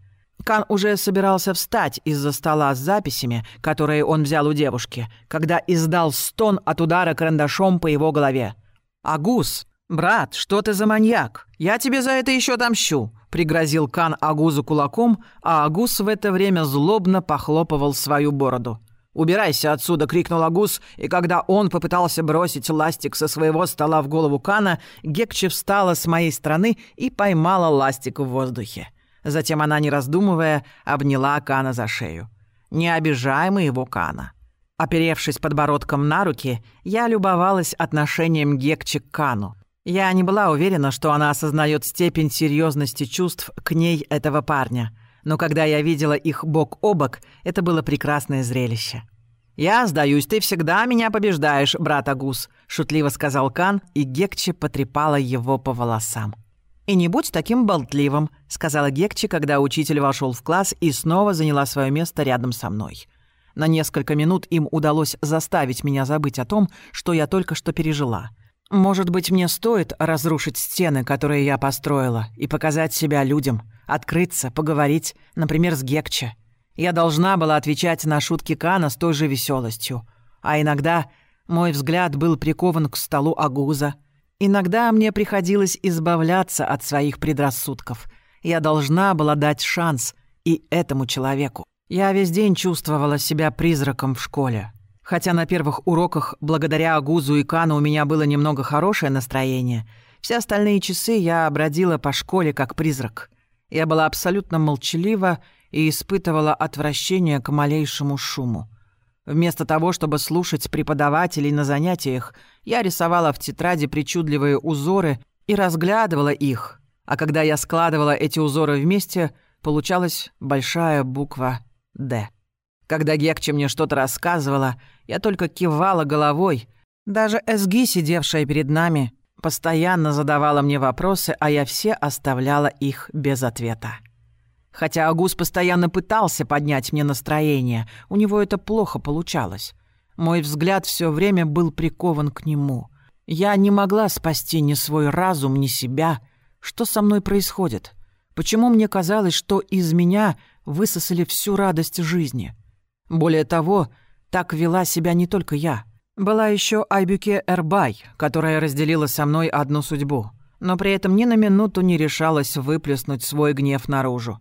Кан уже собирался встать из-за стола с записями, которые он взял у девушки, когда издал стон от удара карандашом по его голове. «Агус, брат, что ты за маньяк? Я тебе за это еще отомщу!» пригрозил Кан Агузу кулаком, а Агус в это время злобно похлопывал свою бороду. «Убирайся отсюда!» — крикнул Агус, и когда он попытался бросить ластик со своего стола в голову Кана, Гекче встала с моей стороны и поймала ластик в воздухе. Затем она, не раздумывая, обняла Кана за шею. «Не обижай моего Кана!» Оперевшись подбородком на руки, я любовалась отношением Гекче к Кану. Я не была уверена, что она осознает степень серьезности чувств к ней этого парня. Но когда я видела их бок о бок, это было прекрасное зрелище. «Я сдаюсь, ты всегда меня побеждаешь, брат Агус», — шутливо сказал Кан, и Гекче потрепала его по волосам. «И не будь таким болтливым», — сказала Гекче, когда учитель вошел в класс и снова заняла свое место рядом со мной. На несколько минут им удалось заставить меня забыть о том, что я только что пережила — может быть, мне стоит разрушить стены, которые я построила, и показать себя людям, открыться, поговорить, например, с Гекче. Я должна была отвечать на шутки Кана с той же веселостью. А иногда мой взгляд был прикован к столу Агуза. Иногда мне приходилось избавляться от своих предрассудков. Я должна была дать шанс и этому человеку. Я весь день чувствовала себя призраком в школе. Хотя на первых уроках, благодаря Агузу и Кану, у меня было немного хорошее настроение, все остальные часы я бродила по школе как призрак. Я была абсолютно молчалива и испытывала отвращение к малейшему шуму. Вместо того, чтобы слушать преподавателей на занятиях, я рисовала в тетради причудливые узоры и разглядывала их, а когда я складывала эти узоры вместе, получалась большая буква «Д». Когда Гекче мне что-то рассказывала, я только кивала головой. Даже Эсги, сидевшая перед нами, постоянно задавала мне вопросы, а я все оставляла их без ответа. Хотя Агус постоянно пытался поднять мне настроение, у него это плохо получалось. Мой взгляд все время был прикован к нему. Я не могла спасти ни свой разум, ни себя. Что со мной происходит? Почему мне казалось, что из меня высосали всю радость жизни?» Более того, так вела себя не только я. Была еще Айбюке Эрбай, которая разделила со мной одну судьбу, но при этом ни на минуту не решалась выплеснуть свой гнев наружу.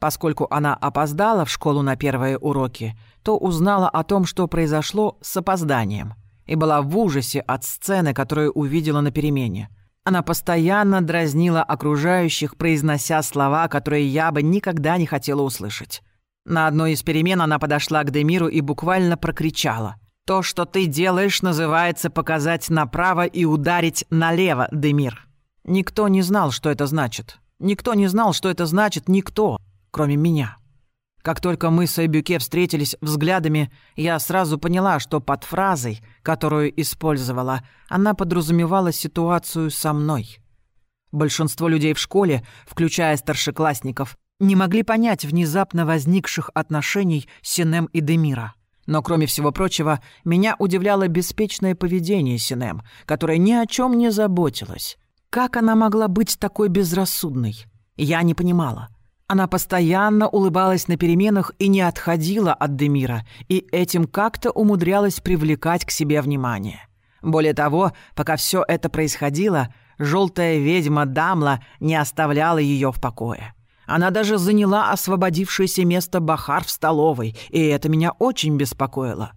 Поскольку она опоздала в школу на первые уроки, то узнала о том, что произошло с опозданием, и была в ужасе от сцены, которую увидела на перемене. Она постоянно дразнила окружающих, произнося слова, которые я бы никогда не хотела услышать. На одной из перемен она подошла к Демиру и буквально прокричала. «То, что ты делаешь, называется показать направо и ударить налево, Демир». Никто не знал, что это значит. Никто не знал, что это значит никто, кроме меня. Как только мы с Эйбюке встретились взглядами, я сразу поняла, что под фразой, которую использовала, она подразумевала ситуацию со мной. Большинство людей в школе, включая старшеклассников, не могли понять внезапно возникших отношений Синем и Демира. Но, кроме всего прочего, меня удивляло беспечное поведение Синем, которая ни о чем не заботилась. Как она могла быть такой безрассудной? Я не понимала. Она постоянно улыбалась на переменах и не отходила от Демира, и этим как-то умудрялась привлекать к себе внимание. Более того, пока все это происходило, желтая ведьма Дамла не оставляла ее в покое. Она даже заняла освободившееся место Бахар в столовой, и это меня очень беспокоило.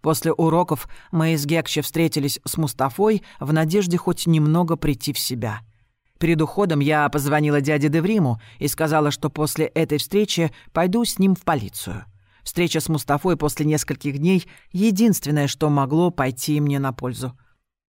После уроков мы с Гекче встретились с Мустафой в надежде хоть немного прийти в себя. Перед уходом я позвонила дяде Девриму и сказала, что после этой встречи пойду с ним в полицию. Встреча с Мустафой после нескольких дней — единственное, что могло пойти мне на пользу.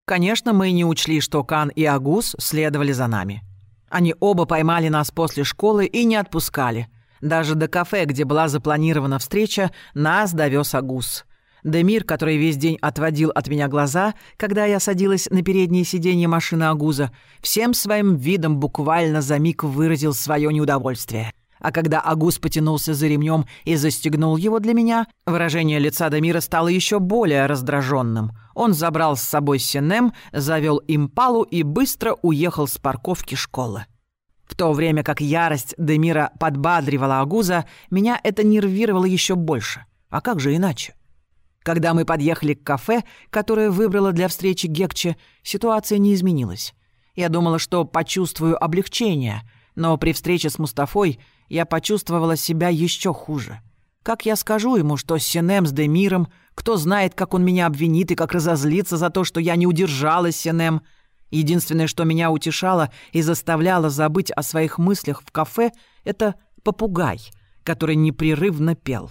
Конечно, мы не учли, что Кан и Агус следовали за нами. Они оба поймали нас после школы и не отпускали. Даже до кафе, где была запланирована встреча, нас довез Агус. Демир, который весь день отводил от меня глаза, когда я садилась на переднее сиденье машины Агуза, всем своим видом буквально за миг выразил свое неудовольствие. А когда Агуз потянулся за ремнем и застегнул его для меня, выражение лица Демира стало еще более раздраженным. Он забрал с собой Синем, завел импалу и быстро уехал с парковки школы. В то время как ярость Демира подбадривала Агуза, меня это нервировало еще больше. А как же иначе? Когда мы подъехали к кафе, которое выбрала для встречи Гекче, ситуация не изменилась. Я думала, что почувствую облегчение, но при встрече с Мустафой я почувствовала себя еще хуже. Как я скажу ему, что с Синем, с Демиром, кто знает, как он меня обвинит и как разозлится за то, что я не удержалась Синем. Единственное, что меня утешало и заставляло забыть о своих мыслях в кафе, это попугай, который непрерывно пел.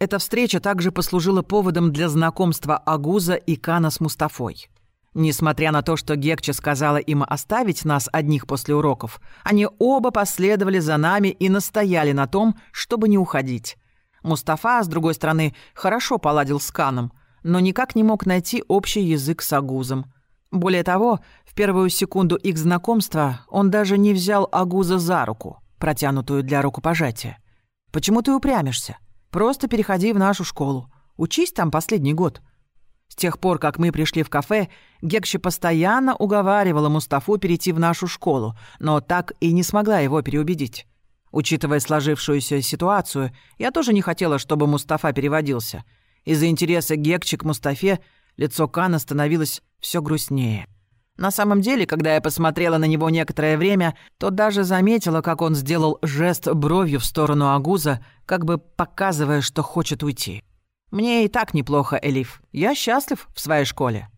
Эта встреча также послужила поводом для знакомства Агуза и Кана с Мустафой. Несмотря на то, что Гекча сказала им оставить нас одних после уроков, они оба последовали за нами и настояли на том, чтобы не уходить. Мустафа, с другой стороны, хорошо поладил с Каном, но никак не мог найти общий язык с Агузом. Более того, в первую секунду их знакомства он даже не взял Агуза за руку, протянутую для рукопожатия. «Почему ты упрямишься? Просто переходи в нашу школу. Учись там последний год». С тех пор, как мы пришли в кафе, Гекши постоянно уговаривала Мустафу перейти в нашу школу, но так и не смогла его переубедить. Учитывая сложившуюся ситуацию, я тоже не хотела, чтобы Мустафа переводился. Из-за интереса Гекчи к Мустафе лицо Кана становилось все грустнее. На самом деле, когда я посмотрела на него некоторое время, то даже заметила, как он сделал жест бровью в сторону Агуза, как бы показывая, что хочет уйти. «Мне и так неплохо, Элиф. Я счастлив в своей школе».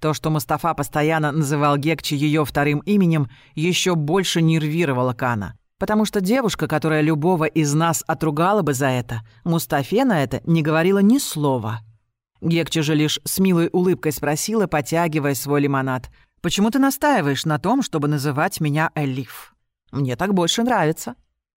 То, что Мустафа постоянно называл Гекчи ее вторым именем, еще больше нервировало Кана. Потому что девушка, которая любого из нас отругала бы за это, Мустафе на это не говорила ни слова. Гекчи же лишь с милой улыбкой спросила, потягивая свой лимонад – Почему ты настаиваешь на том, чтобы называть меня Элиф? Мне так больше нравится».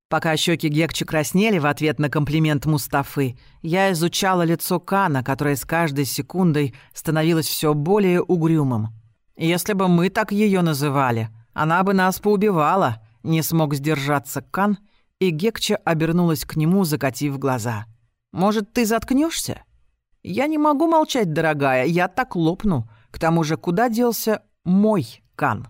Пока щеки Гекчи краснели в ответ на комплимент Мустафы, я изучала лицо Кана, которое с каждой секундой становилось все более угрюмым. Если бы мы так ее называли, она бы нас поубивала, не смог сдержаться Кан, и Гекча обернулась к нему, закатив глаза. «Может, ты заткнешься? «Я не могу молчать, дорогая, я так лопну. К тому же, куда делся мой Кан».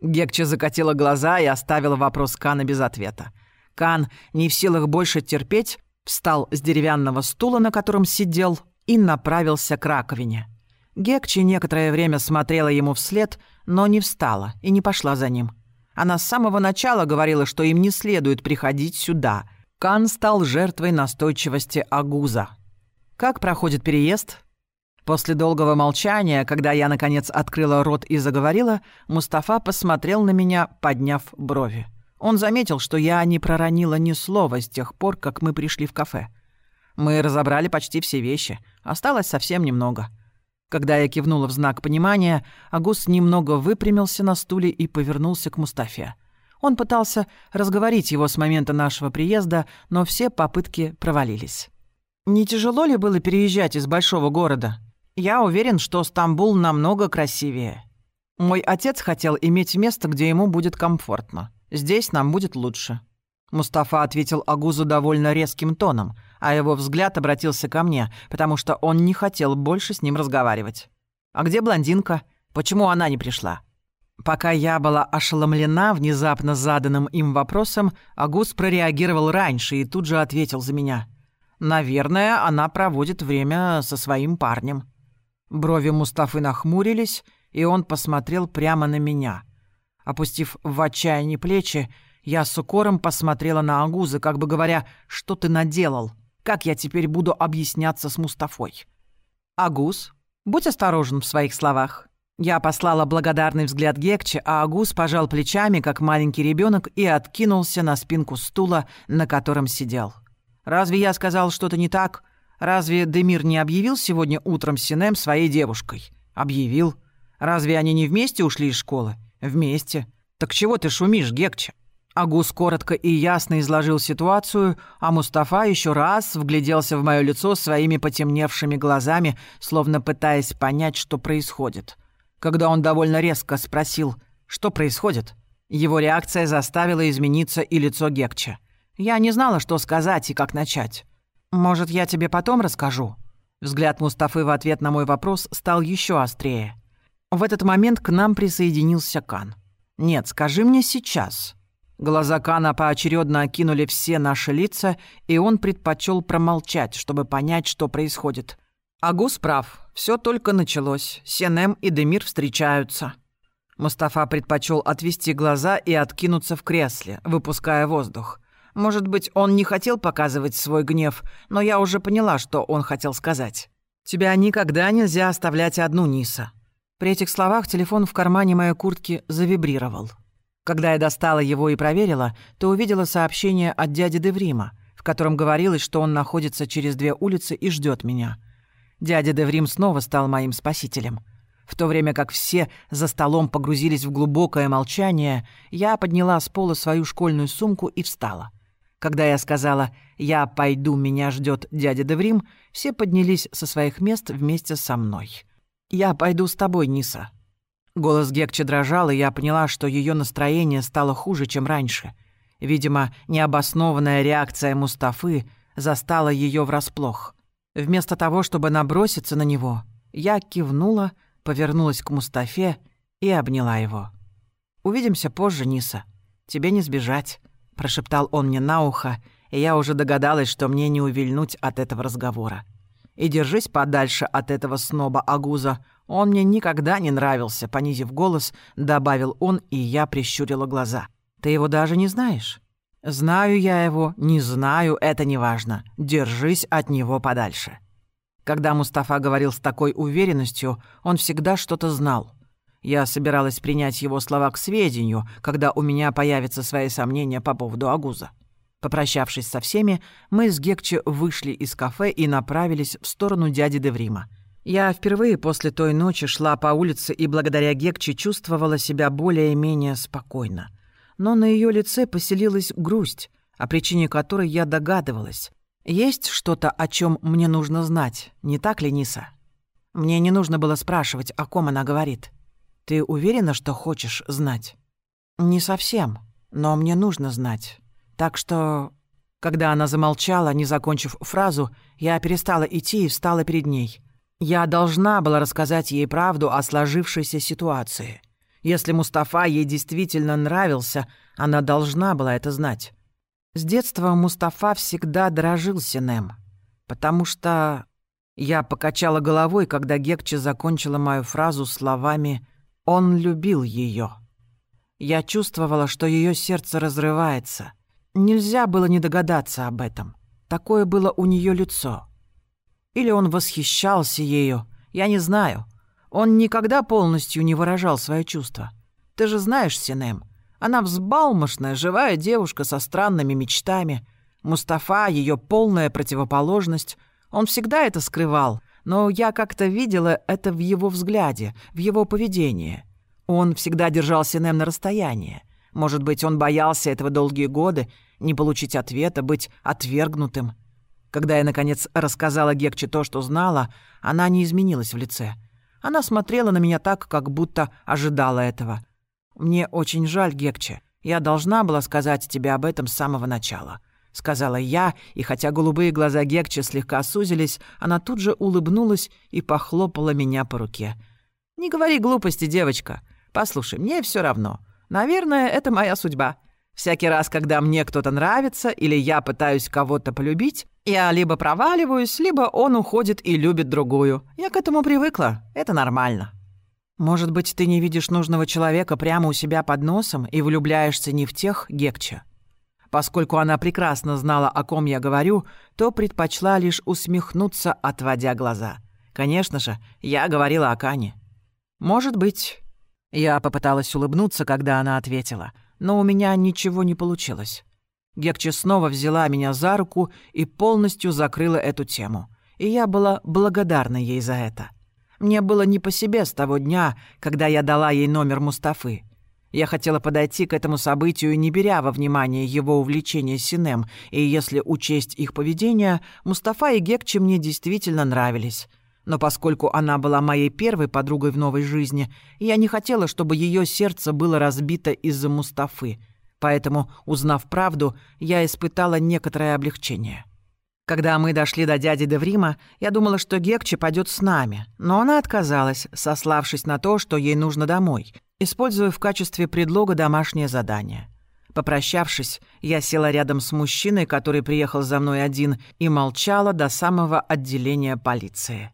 Гекча закатила глаза и оставила вопрос Кана без ответа. Кан, не в силах больше терпеть, встал с деревянного стула, на котором сидел, и направился к раковине. Гекчи некоторое время смотрела ему вслед, но не встала и не пошла за ним. Она с самого начала говорила, что им не следует приходить сюда. Кан стал жертвой настойчивости Агуза. «Как проходит переезд?» После долгого молчания, когда я, наконец, открыла рот и заговорила, Мустафа посмотрел на меня, подняв брови. Он заметил, что я не проронила ни слова с тех пор, как мы пришли в кафе. Мы разобрали почти все вещи. Осталось совсем немного. Когда я кивнула в знак понимания, Агус немного выпрямился на стуле и повернулся к Мустафе. Он пытался разговорить его с момента нашего приезда, но все попытки провалились. «Не тяжело ли было переезжать из большого города?» Я уверен, что Стамбул намного красивее. Мой отец хотел иметь место, где ему будет комфортно. Здесь нам будет лучше». Мустафа ответил Агузу довольно резким тоном, а его взгляд обратился ко мне, потому что он не хотел больше с ним разговаривать. «А где блондинка? Почему она не пришла?» Пока я была ошеломлена внезапно заданным им вопросом, Агуз прореагировал раньше и тут же ответил за меня. «Наверное, она проводит время со своим парнем». Брови Мустафы нахмурились, и он посмотрел прямо на меня. Опустив в отчаянии плечи, я с укором посмотрела на Агуза, как бы говоря, что ты наделал? Как я теперь буду объясняться с Мустафой? Агуз, будь осторожен в своих словах. Я послала благодарный взгляд Гекче, а Агуз пожал плечами, как маленький ребенок, и откинулся на спинку стула, на котором сидел. «Разве я сказал что-то не так? Разве Демир не объявил сегодня утром Синем своей девушкой? Объявил. Разве они не вместе ушли из школы? Вместе. Так чего ты шумишь, Гекче? Агус коротко и ясно изложил ситуацию, а Мустафа еще раз вгляделся в мое лицо своими потемневшими глазами, словно пытаясь понять, что происходит. Когда он довольно резко спросил «Что происходит?», его реакция заставила измениться и лицо Гекча. Я не знала, что сказать и как начать. «Может, я тебе потом расскажу?» Взгляд Мустафы в ответ на мой вопрос стал еще острее. В этот момент к нам присоединился Кан. «Нет, скажи мне сейчас», Глаза Кана поочередно окинули все наши лица, и он предпочел промолчать, чтобы понять, что происходит. Агус прав. Все только началось. Сенем и Демир встречаются. Мустафа предпочел отвести глаза и откинуться в кресле, выпуская воздух. Может быть, он не хотел показывать свой гнев, но я уже поняла, что он хотел сказать. «Тебя никогда нельзя оставлять одну, Ниса». При этих словах телефон в кармане моей куртки завибрировал. Когда я достала его и проверила, то увидела сообщение от дяди Деврима, в котором говорилось, что он находится через две улицы и ждет меня. Дядя Деврим снова стал моим спасителем. В то время как все за столом погрузились в глубокое молчание, я подняла с пола свою школьную сумку и встала. Когда я сказала «Я пойду, меня ждет дядя Деврим», все поднялись со своих мест вместе со мной. «Я пойду с тобой, Ниса», Голос Гекче дрожал, и я поняла, что ее настроение стало хуже, чем раньше. Видимо, необоснованная реакция Мустафы застала ее врасплох. Вместо того, чтобы наброситься на него, я кивнула, повернулась к Мустафе и обняла его. «Увидимся позже, Ниса. Тебе не сбежать», — прошептал он мне на ухо, и я уже догадалась, что мне не увильнуть от этого разговора. «И держись подальше от этого сноба Агуза, «Он мне никогда не нравился», — понизив голос, добавил он, и я прищурила глаза. «Ты его даже не знаешь?» «Знаю я его, не знаю, это не важно. Держись от него подальше». Когда Мустафа говорил с такой уверенностью, он всегда что-то знал. Я собиралась принять его слова к сведению, когда у меня появятся свои сомнения по поводу Агуза. Попрощавшись со всеми, мы с Гекче вышли из кафе и направились в сторону дяди Деврима. Я впервые после той ночи шла по улице и благодаря Гекче чувствовала себя более-менее спокойно. Но на ее лице поселилась грусть, о причине которой я догадывалась. Есть что-то, о чем мне нужно знать, не так ли, Ниса? Мне не нужно было спрашивать, о ком она говорит. Ты уверена, что хочешь знать? Не совсем, но мне нужно знать. Так что... Когда она замолчала, не закончив фразу, я перестала идти и встала перед ней — я должна была рассказать ей правду о сложившейся ситуации. Если Мустафа ей действительно нравился, она должна была это знать. С детства Мустафа всегда дорожил Синем, потому что... Я покачала головой, когда Гекче закончила мою фразу словами «Он любил ее». Я чувствовала, что ее сердце разрывается. Нельзя было не догадаться об этом. Такое было у нее лицо. Или он восхищался ею, я не знаю. Он никогда полностью не выражал свои чувства. Ты же знаешь Синем. Она взбалмошная, живая девушка со странными мечтами. Мустафа — ее полная противоположность. Он всегда это скрывал, но я как-то видела это в его взгляде, в его поведении. Он всегда держал Синем на расстоянии. Может быть, он боялся этого долгие годы, не получить ответа, быть отвергнутым. Когда я, наконец, рассказала Гекче то, что знала, она не изменилась в лице. Она смотрела на меня так, как будто ожидала этого. «Мне очень жаль, Гекче. Я должна была сказать тебе об этом с самого начала», — сказала я, и хотя голубые глаза Гекче слегка сузились, она тут же улыбнулась и похлопала меня по руке. «Не говори глупости, девочка. Послушай, мне все равно. Наверное, это моя судьба. Всякий раз, когда мне кто-то нравится или я пытаюсь кого-то полюбить, я либо проваливаюсь, либо он уходит и любит другую. Я к этому привыкла. Это нормально. Может быть, ты не видишь нужного человека прямо у себя под носом и влюбляешься не в тех, Гекча? Поскольку она прекрасно знала, о ком я говорю, то предпочла лишь усмехнуться, отводя глаза. Конечно же, я говорила о Кане. «Может быть». Я попыталась улыбнуться, когда она ответила, но у меня ничего не получилось. Гекче снова взяла меня за руку и полностью закрыла эту тему. И я была благодарна ей за это. Мне было не по себе с того дня, когда я дала ей номер Мустафы. Я хотела подойти к этому событию, не беря во внимание его увлечение Синем, и если учесть их поведение, Мустафа и Гекче мне действительно нравились. Но поскольку она была моей первой подругой в новой жизни, я не хотела, чтобы ее сердце было разбито из-за Мустафы. Поэтому, узнав правду, я испытала некоторое облегчение. Когда мы дошли до дяди Деврима, я думала, что Гекче пойдет с нами, но она отказалась, сославшись на то, что ей нужно домой, используя в качестве предлога домашнее задание. Попрощавшись, я села рядом с мужчиной, который приехал за мной один, и молчала до самого отделения полиции.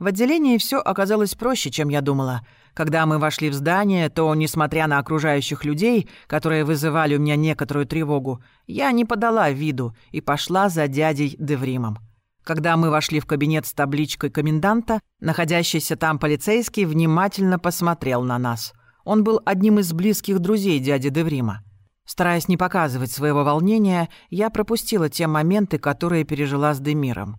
В отделении все оказалось проще, чем я думала. Когда мы вошли в здание, то, несмотря на окружающих людей, которые вызывали у меня некоторую тревогу, я не подала виду и пошла за дядей Девримом. Когда мы вошли в кабинет с табличкой коменданта, находящийся там полицейский внимательно посмотрел на нас. Он был одним из близких друзей дяди Деврима. Стараясь не показывать своего волнения, я пропустила те моменты, которые пережила с Демиром.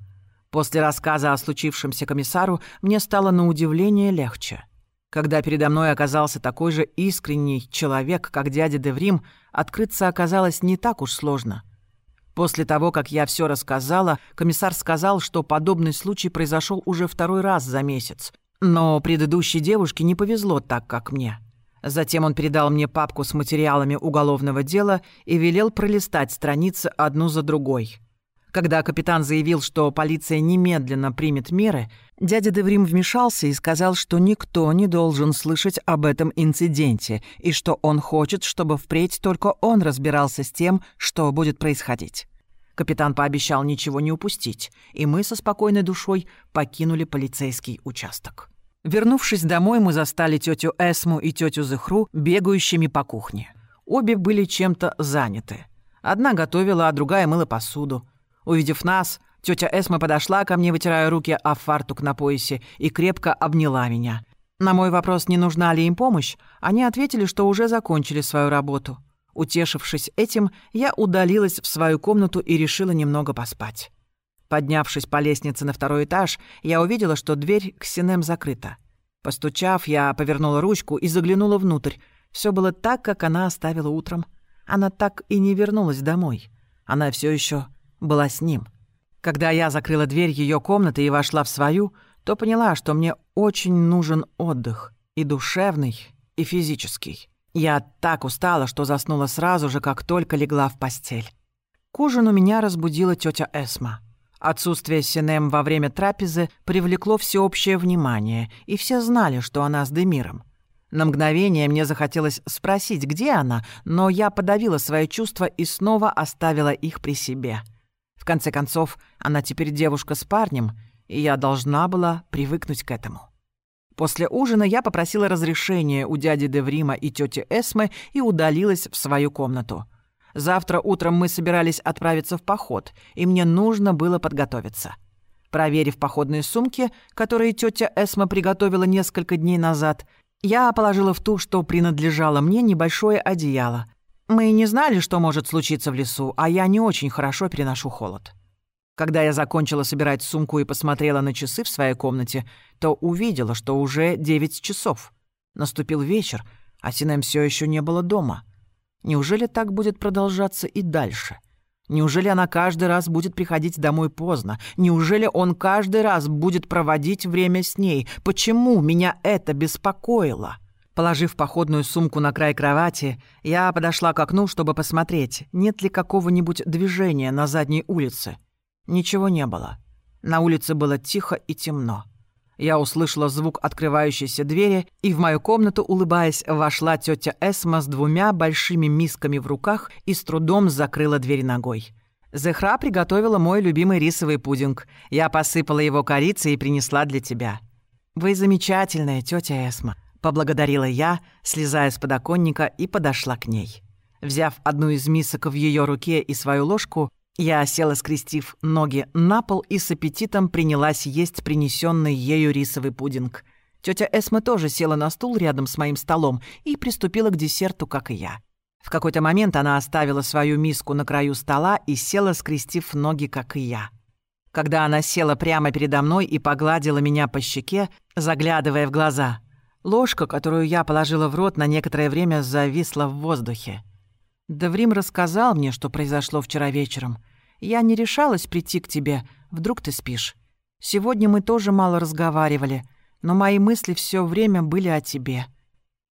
После рассказа о случившемся комиссару мне стало на удивление легче. Когда передо мной оказался такой же искренний человек, как дядя Деврим, открыться оказалось не так уж сложно. После того, как я все рассказала, комиссар сказал, что подобный случай произошел уже второй раз за месяц. Но предыдущей девушке не повезло так, как мне. Затем он передал мне папку с материалами уголовного дела и велел пролистать страницы одну за другой — когда капитан заявил, что полиция немедленно примет меры, дядя Деврим вмешался и сказал, что никто не должен слышать об этом инциденте и что он хочет, чтобы впредь только он разбирался с тем, что будет происходить. Капитан пообещал ничего не упустить, и мы со спокойной душой покинули полицейский участок. Вернувшись домой, мы застали тетю Эсму и тетю Зехру бегающими по кухне. Обе были чем-то заняты. Одна готовила, а другая мыла посуду. Увидев нас, тетя Эсма подошла ко мне, вытирая руки о фартук на поясе, и крепко обняла меня. На мой вопрос, не нужна ли им помощь, они ответили, что уже закончили свою работу. Утешившись этим, я удалилась в свою комнату и решила немного поспать. Поднявшись по лестнице на второй этаж, я увидела, что дверь к Синем закрыта. Постучав, я повернула ручку и заглянула внутрь. Все было так, как она оставила утром. Она так и не вернулась домой. Она все еще была с ним. Когда я закрыла дверь ее комнаты и вошла в свою, то поняла, что мне очень нужен отдых. И душевный, и физический. Я так устала, что заснула сразу же, как только легла в постель. К ужину меня разбудила тетя Эсма. Отсутствие Синем во время трапезы привлекло всеобщее внимание, и все знали, что она с Демиром. На мгновение мне захотелось спросить, где она, но я подавила свои чувства и снова оставила их при себе. В конце концов, она теперь девушка с парнем, и я должна была привыкнуть к этому. После ужина я попросила разрешения у дяди Деврима и тети Эсмы и удалилась в свою комнату. Завтра утром мы собирались отправиться в поход, и мне нужно было подготовиться. Проверив походные сумки, которые тетя Эсма приготовила несколько дней назад, я положила в ту, что принадлежало мне, небольшое одеяло, мы не знали, что может случиться в лесу, а я не очень хорошо переношу холод. Когда я закончила собирать сумку и посмотрела на часы в своей комнате, то увидела, что уже девять часов. Наступил вечер, а Синем все еще не было дома. Неужели так будет продолжаться и дальше? Неужели она каждый раз будет приходить домой поздно? Неужели он каждый раз будет проводить время с ней? Почему меня это беспокоило? Положив походную сумку на край кровати, я подошла к окну, чтобы посмотреть, нет ли какого-нибудь движения на задней улице. Ничего не было. На улице было тихо и темно. Я услышала звук открывающейся двери, и в мою комнату, улыбаясь, вошла тетя Эсма с двумя большими мисками в руках и с трудом закрыла дверь ногой. Зехра приготовила мой любимый рисовый пудинг. Я посыпала его корицей и принесла для тебя. Вы замечательная, тетя Эсма. Поблагодарила я, слезая с подоконника и подошла к ней. Взяв одну из мисок в ее руке и свою ложку, я села, скрестив ноги на пол и с аппетитом принялась есть принесенный ею рисовый пудинг. Тетя Эсма тоже села на стул рядом с моим столом и приступила к десерту, как и я. В какой-то момент она оставила свою миску на краю стола и села, скрестив ноги, как и я. Когда она села прямо передо мной и погладила меня по щеке, заглядывая в глаза — Ложка, которую я положила в рот, на некоторое время зависла в воздухе. Даврим рассказал мне, что произошло вчера вечером. Я не решалась прийти к тебе, вдруг ты спишь. Сегодня мы тоже мало разговаривали, но мои мысли все время были о тебе.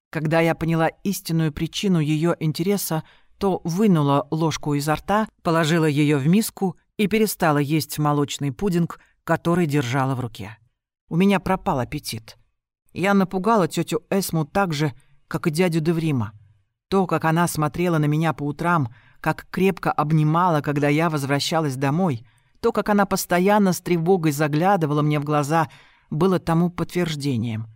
Когда я поняла истинную причину ее интереса, то вынула ложку изо рта, положила ее в миску и перестала есть молочный пудинг, который держала в руке. У меня пропал аппетит. Я напугала тетю Эсму так же, как и дядю Деврима. То, как она смотрела на меня по утрам, как крепко обнимала, когда я возвращалась домой, то, как она постоянно с тревогой заглядывала мне в глаза, было тому подтверждением.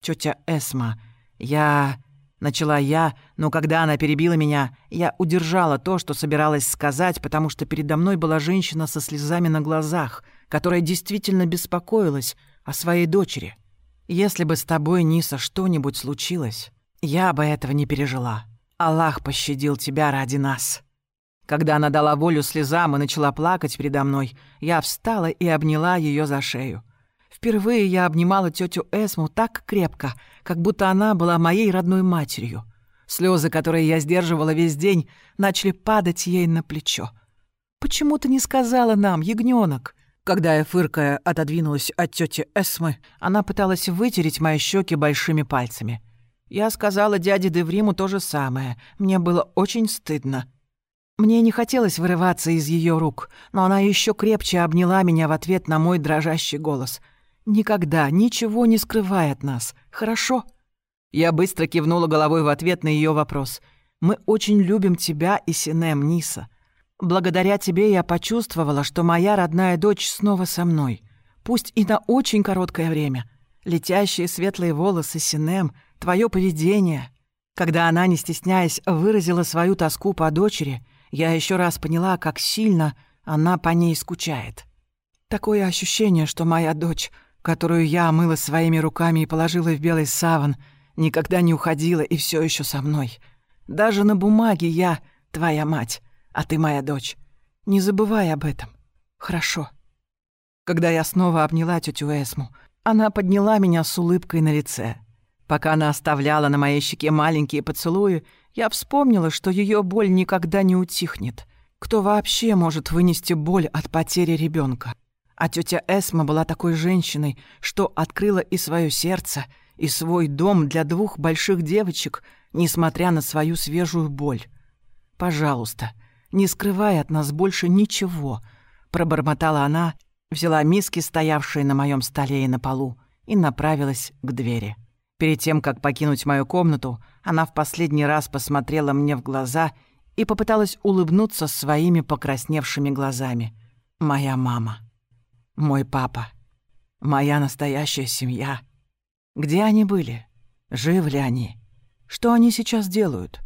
Тетя Эсма, я... Начала я, но когда она перебила меня, я удержала то, что собиралась сказать, потому что передо мной была женщина со слезами на глазах, которая действительно беспокоилась о своей дочери. Если бы с тобой, Ниса, что-нибудь случилось, я бы этого не пережила. Аллах пощадил тебя ради нас. Когда она дала волю слезам и начала плакать передо мной, я встала и обняла ее за шею. Впервые я обнимала тетю Эсму так крепко, как будто она была моей родной матерью. Слезы, которые я сдерживала весь день, начали падать ей на плечо. «Почему ты не сказала нам, ягненок? Когда я, фыркая, отодвинулась от тети Эсмы, она пыталась вытереть мои щеки большими пальцами. Я сказала дяде Девриму то же самое. Мне было очень стыдно. Мне не хотелось вырываться из ее рук, но она еще крепче обняла меня в ответ на мой дрожащий голос — Никогда ничего не скрывай от нас, хорошо?» Я быстро кивнула головой в ответ на ее вопрос. «Мы очень любим тебя и Синем, Ниса. Благодаря тебе я почувствовала, что моя родная дочь снова со мной. Пусть и на очень короткое время. Летящие светлые волосы Синем, твое поведение. Когда она, не стесняясь, выразила свою тоску по дочери, я еще раз поняла, как сильно она по ней скучает. Такое ощущение, что моя дочь которую я омыла своими руками и положила в белый саван, никогда не уходила и все еще со мной. Даже на бумаге я твоя мать, а ты моя дочь. Не забывай об этом. Хорошо. Когда я снова обняла тетю Эсму, она подняла меня с улыбкой на лице. Пока она оставляла на моей щеке маленькие поцелуи, я вспомнила, что ее боль никогда не утихнет. Кто вообще может вынести боль от потери ребенка? А тетя Эсма была такой женщиной, что открыла и свое сердце, и свой дом для двух больших девочек, несмотря на свою свежую боль. «Пожалуйста, не скрывай от нас больше ничего», — пробормотала она, взяла миски, стоявшие на моем столе и на полу, и направилась к двери. Перед тем, как покинуть мою комнату, она в последний раз посмотрела мне в глаза и попыталась улыбнуться своими покрасневшими глазами. «Моя мама». Мой папа. Моя настоящая семья. Где они были? Живы ли они? Что они сейчас делают?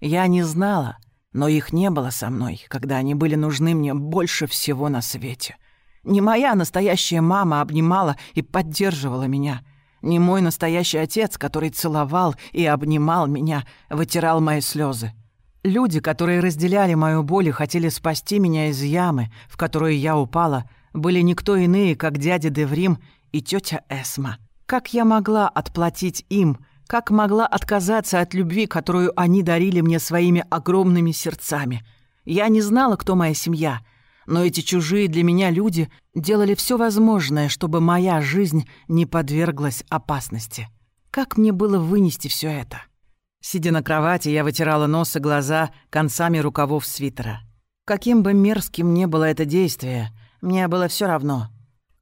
Я не знала, но их не было со мной, когда они были нужны мне больше всего на свете. Не моя настоящая мама обнимала и поддерживала меня. Не мой настоящий отец, который целовал и обнимал меня, вытирал мои слезы. Люди, которые разделяли мою боль и хотели спасти меня из ямы, в которую я упала, были никто иные, как дядя Деврим и тетя Эсма. Как я могла отплатить им, как могла отказаться от любви, которую они дарили мне своими огромными сердцами? Я не знала, кто моя семья, но эти чужие для меня люди делали все возможное, чтобы моя жизнь не подверглась опасности. Как мне было вынести все это? Сидя на кровати, я вытирала нос и глаза концами рукавов свитера. Каким бы мерзким ни было это действие — мне было все равно.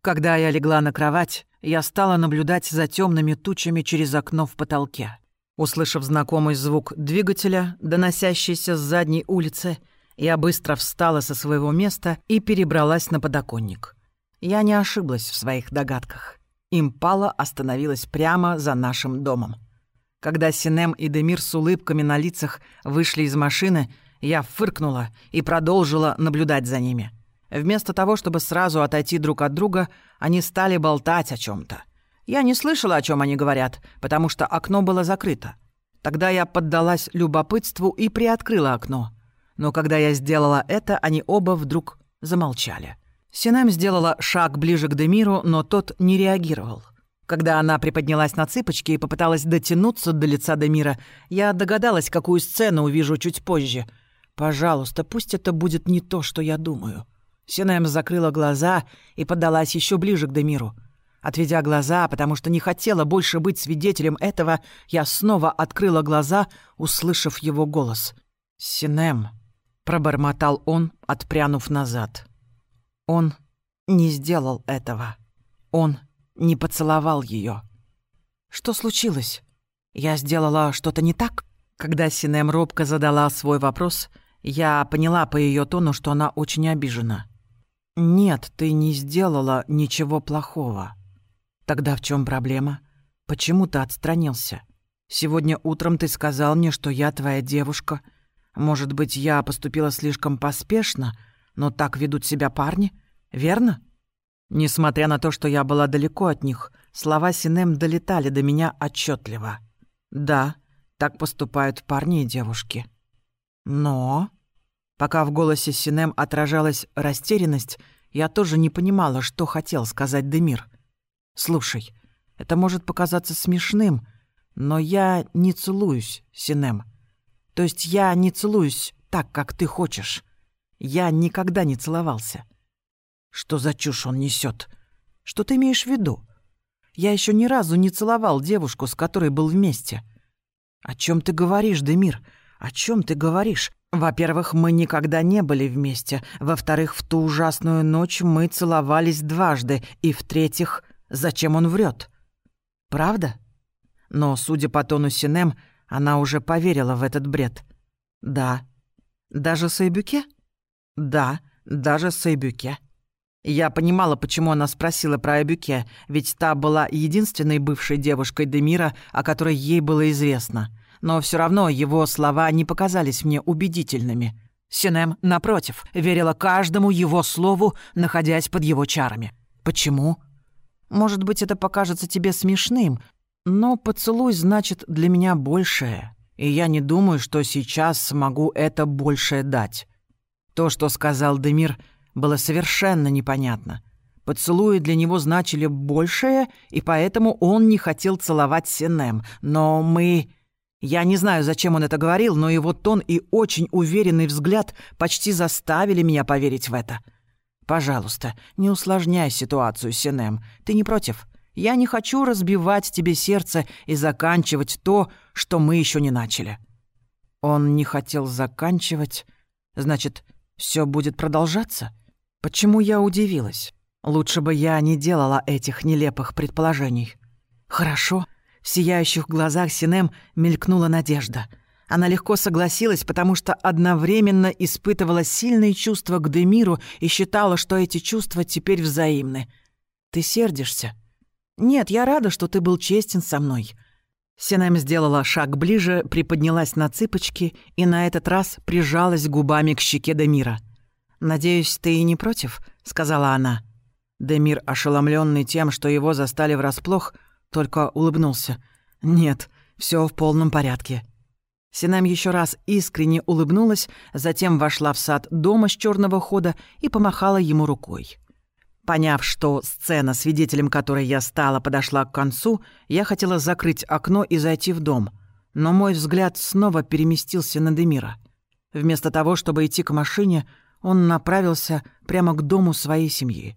Когда я легла на кровать, я стала наблюдать за темными тучами через окно в потолке. Услышав знакомый звук двигателя, доносящийся с задней улицы, я быстро встала со своего места и перебралась на подоконник. Я не ошиблась в своих догадках. Импала остановилась прямо за нашим домом. Когда Синем и Демир с улыбками на лицах вышли из машины, я фыркнула и продолжила наблюдать за ними — Вместо того, чтобы сразу отойти друг от друга, они стали болтать о чем то Я не слышала, о чем они говорят, потому что окно было закрыто. Тогда я поддалась любопытству и приоткрыла окно. Но когда я сделала это, они оба вдруг замолчали. Синем сделала шаг ближе к Демиру, но тот не реагировал. Когда она приподнялась на цыпочки и попыталась дотянуться до лица Демира, я догадалась, какую сцену увижу чуть позже. Пожалуйста, пусть это будет не то, что я думаю. Синем закрыла глаза и подалась еще ближе к Демиру. Отведя глаза, потому что не хотела больше быть свидетелем этого, я снова открыла глаза, услышав его голос. «Синем», — пробормотал он, отпрянув назад. Он не сделал этого. Он не поцеловал ее. Что случилось? Я сделала что-то не так? Когда Синем робко задала свой вопрос, я поняла по ее тону, что она очень обижена. «Нет, ты не сделала ничего плохого». «Тогда в чем проблема? Почему ты отстранился? Сегодня утром ты сказал мне, что я твоя девушка. Может быть, я поступила слишком поспешно, но так ведут себя парни, верно?» Несмотря на то, что я была далеко от них, слова Синем долетали до меня отчетливо. «Да, так поступают парни и девушки». «Но...» Пока в голосе Синем отражалась растерянность, я тоже не понимала, что хотел сказать Демир. «Слушай, это может показаться смешным, но я не целуюсь, Синем. То есть я не целуюсь так, как ты хочешь. Я никогда не целовался. Что за чушь он несет? Что ты имеешь в виду? Я еще ни разу не целовал девушку, с которой был вместе. О чем ты говоришь, Демир? О чем ты говоришь? Во-первых, мы никогда не были вместе. Во-вторых, в ту ужасную ночь мы целовались дважды. И в-третьих, зачем он врет? Правда? Но, судя по тону Синем, она уже поверила в этот бред. Да. Даже Сайбюке? Да, даже Сайбюке. Я понимала, почему она спросила про Абюке, ведь та была единственной бывшей девушкой Демира, о которой ей было известно. Но все равно его слова не показались мне убедительными. Синем, напротив, верила каждому его слову, находясь под его чарами. Почему? Может быть, это покажется тебе смешным, но поцелуй значит для меня большее, и я не думаю, что сейчас смогу это большее дать. То, что сказал Демир — было совершенно непонятно. Поцелуи для него значили большее, и поэтому он не хотел целовать Синем. Но мы... Я не знаю, зачем он это говорил, но его тон и очень уверенный взгляд почти заставили меня поверить в это. «Пожалуйста, не усложняй ситуацию, Синем. Ты не против? Я не хочу разбивать тебе сердце и заканчивать то, что мы еще не начали». Он не хотел заканчивать. Значит, все будет продолжаться?» Почему я удивилась? Лучше бы я не делала этих нелепых предположений. Хорошо. В сияющих глазах Синем мелькнула надежда. Она легко согласилась, потому что одновременно испытывала сильные чувства к Демиру и считала, что эти чувства теперь взаимны. «Ты сердишься?» «Нет, я рада, что ты был честен со мной». Синем сделала шаг ближе, приподнялась на цыпочки и на этот раз прижалась губами к щеке Демира – «Надеюсь, ты и не против?» — сказала она. Демир, ошеломленный тем, что его застали врасплох, только улыбнулся. «Нет, все в полном порядке». Синам еще раз искренне улыбнулась, затем вошла в сад дома с черного хода и помахала ему рукой. Поняв, что сцена, свидетелем которой я стала, подошла к концу, я хотела закрыть окно и зайти в дом. Но мой взгляд снова переместился на Демира. Вместо того, чтобы идти к машине, он направился прямо к дому своей семьи.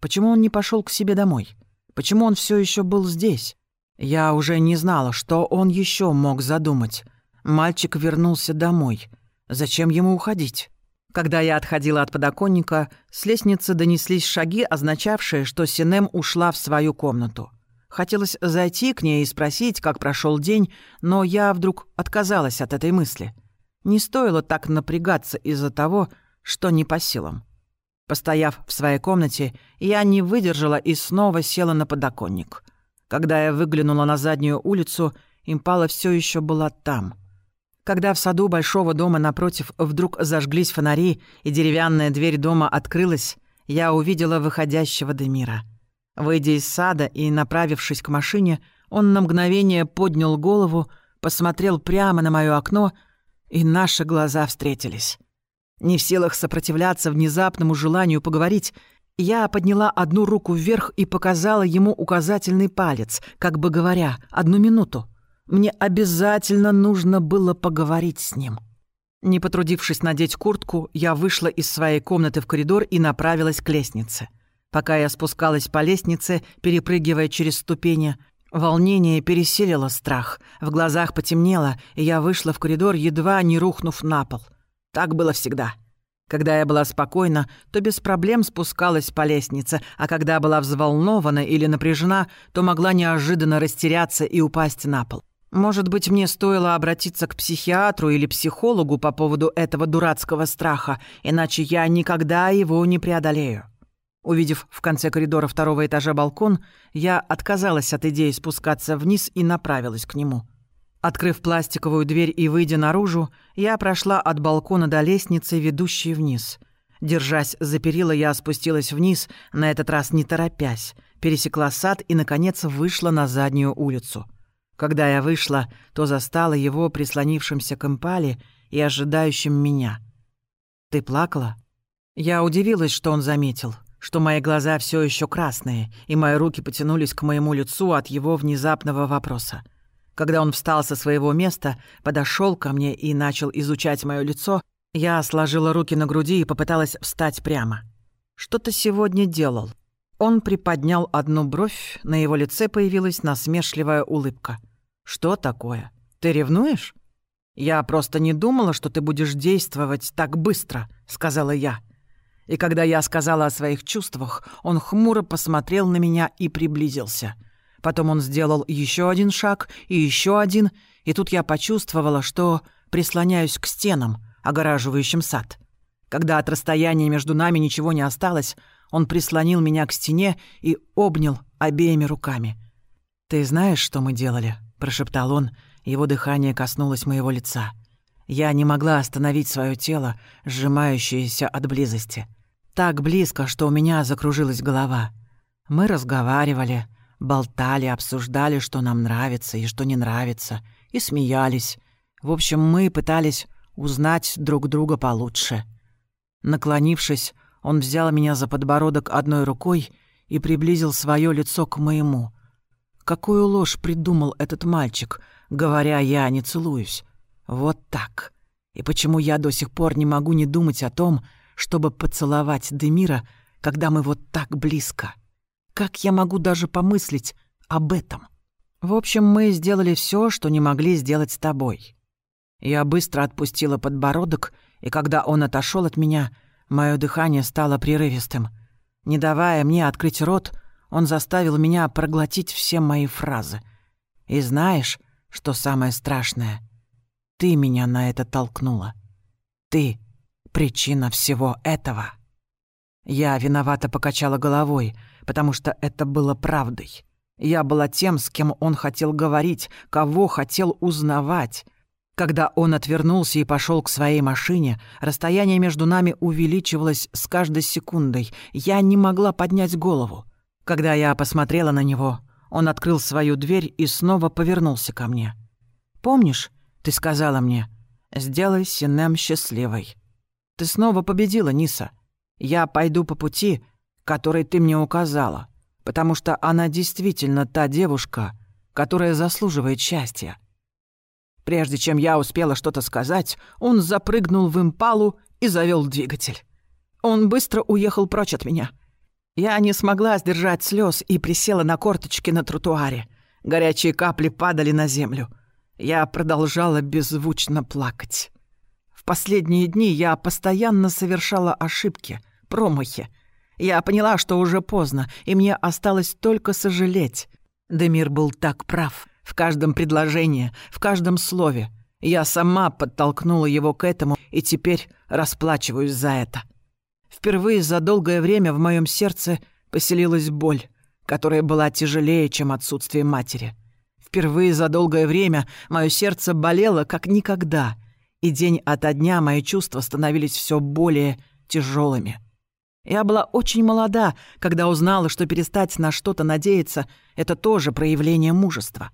Почему он не пошел к себе домой? Почему он все еще был здесь? Я уже не знала, что он еще мог задумать. Мальчик вернулся домой. Зачем ему уходить? Когда я отходила от подоконника, с лестницы донеслись шаги, означавшие, что Синем ушла в свою комнату. Хотелось зайти к ней и спросить, как прошел день, но я вдруг отказалась от этой мысли. Не стоило так напрягаться из-за того, что не по силам. Постояв в своей комнате, я не выдержала и снова села на подоконник. Когда я выглянула на заднюю улицу, импала все еще была там. Когда в саду большого дома напротив вдруг зажглись фонари и деревянная дверь дома открылась, я увидела выходящего Демира. Выйдя из сада и направившись к машине, он на мгновение поднял голову, посмотрел прямо на мое окно, и наши глаза встретились. Не в силах сопротивляться внезапному желанию поговорить, Я подняла одну руку вверх и показала ему указательный палец, как бы говоря, одну минуту. Мне обязательно нужно было поговорить с ним. Не потрудившись надеть куртку, я вышла из своей комнаты в коридор и направилась к лестнице. Пока я спускалась по лестнице, перепрыгивая через ступени, волнение переселило страх. В глазах потемнело, и я вышла в коридор, едва не рухнув на пол. Так было всегда. Когда я была спокойна, то без проблем спускалась по лестнице, а когда была взволнована или напряжена, то могла неожиданно растеряться и упасть на пол. Может быть, мне стоило обратиться к психиатру или психологу по поводу этого дурацкого страха, иначе я никогда его не преодолею. Увидев в конце коридора второго этажа балкон, я отказалась от идеи спускаться вниз и направилась к нему. Открыв пластиковую дверь и выйдя наружу, я прошла от балкона до лестницы, ведущей вниз. Держась за перила, я спустилась вниз, на этот раз не торопясь, пересекла сад и, наконец, вышла на заднюю улицу. Когда я вышла, то застала его прислонившимся к импале и ожидающим меня. «Ты плакала?» Я удивилась, что он заметил, что мои глаза все еще красные, и мои руки потянулись к моему лицу от его внезапного вопроса. Когда он встал со своего места, подошел ко мне и начал изучать мое лицо, я сложила руки на груди и попыталась встать прямо. «Что ты сегодня делал?» Он приподнял одну бровь, на его лице появилась насмешливая улыбка. «Что такое? Ты ревнуешь?» «Я просто не думала, что ты будешь действовать так быстро», — сказала я. И когда я сказала о своих чувствах, он хмуро посмотрел на меня и приблизился — Потом он сделал еще один шаг и еще один, и тут я почувствовала, что прислоняюсь к стенам, огораживающим сад. Когда от расстояния между нами ничего не осталось, он прислонил меня к стене и обнял обеими руками. «Ты знаешь, что мы делали?» – прошептал он, его дыхание коснулось моего лица. Я не могла остановить свое тело, сжимающееся от близости. Так близко, что у меня закружилась голова. Мы разговаривали, Болтали, обсуждали, что нам нравится и что не нравится, и смеялись. В общем, мы пытались узнать друг друга получше. Наклонившись, он взял меня за подбородок одной рукой и приблизил свое лицо к моему. Какую ложь придумал этот мальчик, говоря «я не целуюсь». Вот так. И почему я до сих пор не могу не думать о том, чтобы поцеловать Демира, когда мы вот так близко?» Как я могу даже помыслить об этом? В общем, мы сделали все, что не могли сделать с тобой. Я быстро отпустила подбородок, и когда он отошел от меня, мое дыхание стало прерывистым. Не давая мне открыть рот, он заставил меня проглотить все мои фразы. И знаешь, что самое страшное? Ты меня на это толкнула. Ты — причина всего этого. Я виновато покачала головой, потому что это было правдой. Я была тем, с кем он хотел говорить, кого хотел узнавать. Когда он отвернулся и пошел к своей машине, расстояние между нами увеличивалось с каждой секундой. Я не могла поднять голову. Когда я посмотрела на него, он открыл свою дверь и снова повернулся ко мне. «Помнишь, ты сказала мне, сделай Синем счастливой. Ты снова победила, Ниса. Я пойду по пути, который ты мне указала, потому что она действительно та девушка, которая заслуживает счастья». Прежде чем я успела что-то сказать, он запрыгнул в импалу и завел двигатель. Он быстро уехал прочь от меня. Я не смогла сдержать слез и присела на корточки на тротуаре. Горячие капли падали на землю. Я продолжала беззвучно плакать последние дни я постоянно совершала ошибки, промахи. Я поняла, что уже поздно, и мне осталось только сожалеть. Демир был так прав. В каждом предложении, в каждом слове. Я сама подтолкнула его к этому, и теперь расплачиваюсь за это. Впервые за долгое время в моем сердце поселилась боль, которая была тяжелее, чем отсутствие матери. Впервые за долгое время мое сердце болело, как никогда — и день ото дня мои чувства становились все более тяжелыми. Я была очень молода, когда узнала, что перестать на что-то надеяться — это тоже проявление мужества.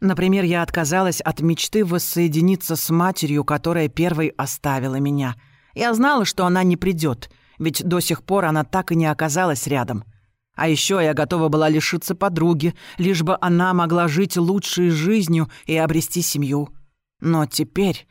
Например, я отказалась от мечты воссоединиться с матерью, которая первой оставила меня. Я знала, что она не придет, Ведь до сих пор она так и не оказалась рядом. А еще я готова была лишиться подруги, лишь бы она могла жить лучшей жизнью и обрести семью. Но теперь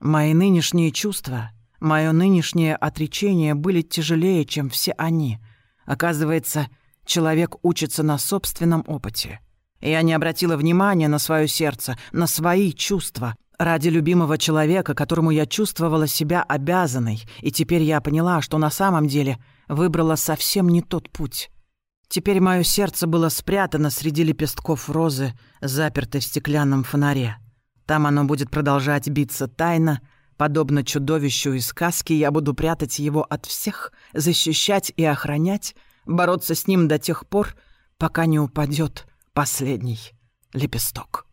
мои нынешние чувства, мое нынешнее отречение были тяжелее, чем все они. Оказывается, человек учится на собственном опыте. Я не обратила внимания на свое сердце, на свои чувства, ради любимого человека, которому я чувствовала себя обязанной, и теперь я поняла, что на самом деле выбрала совсем не тот путь. Теперь мое сердце было спрятано среди лепестков розы, запертой в стеклянном фонаре. Там оно будет продолжать биться тайно, подобно чудовищу из сказки, я буду прятать его от всех, защищать и охранять, бороться с ним до тех пор, пока не упадет последний лепесток.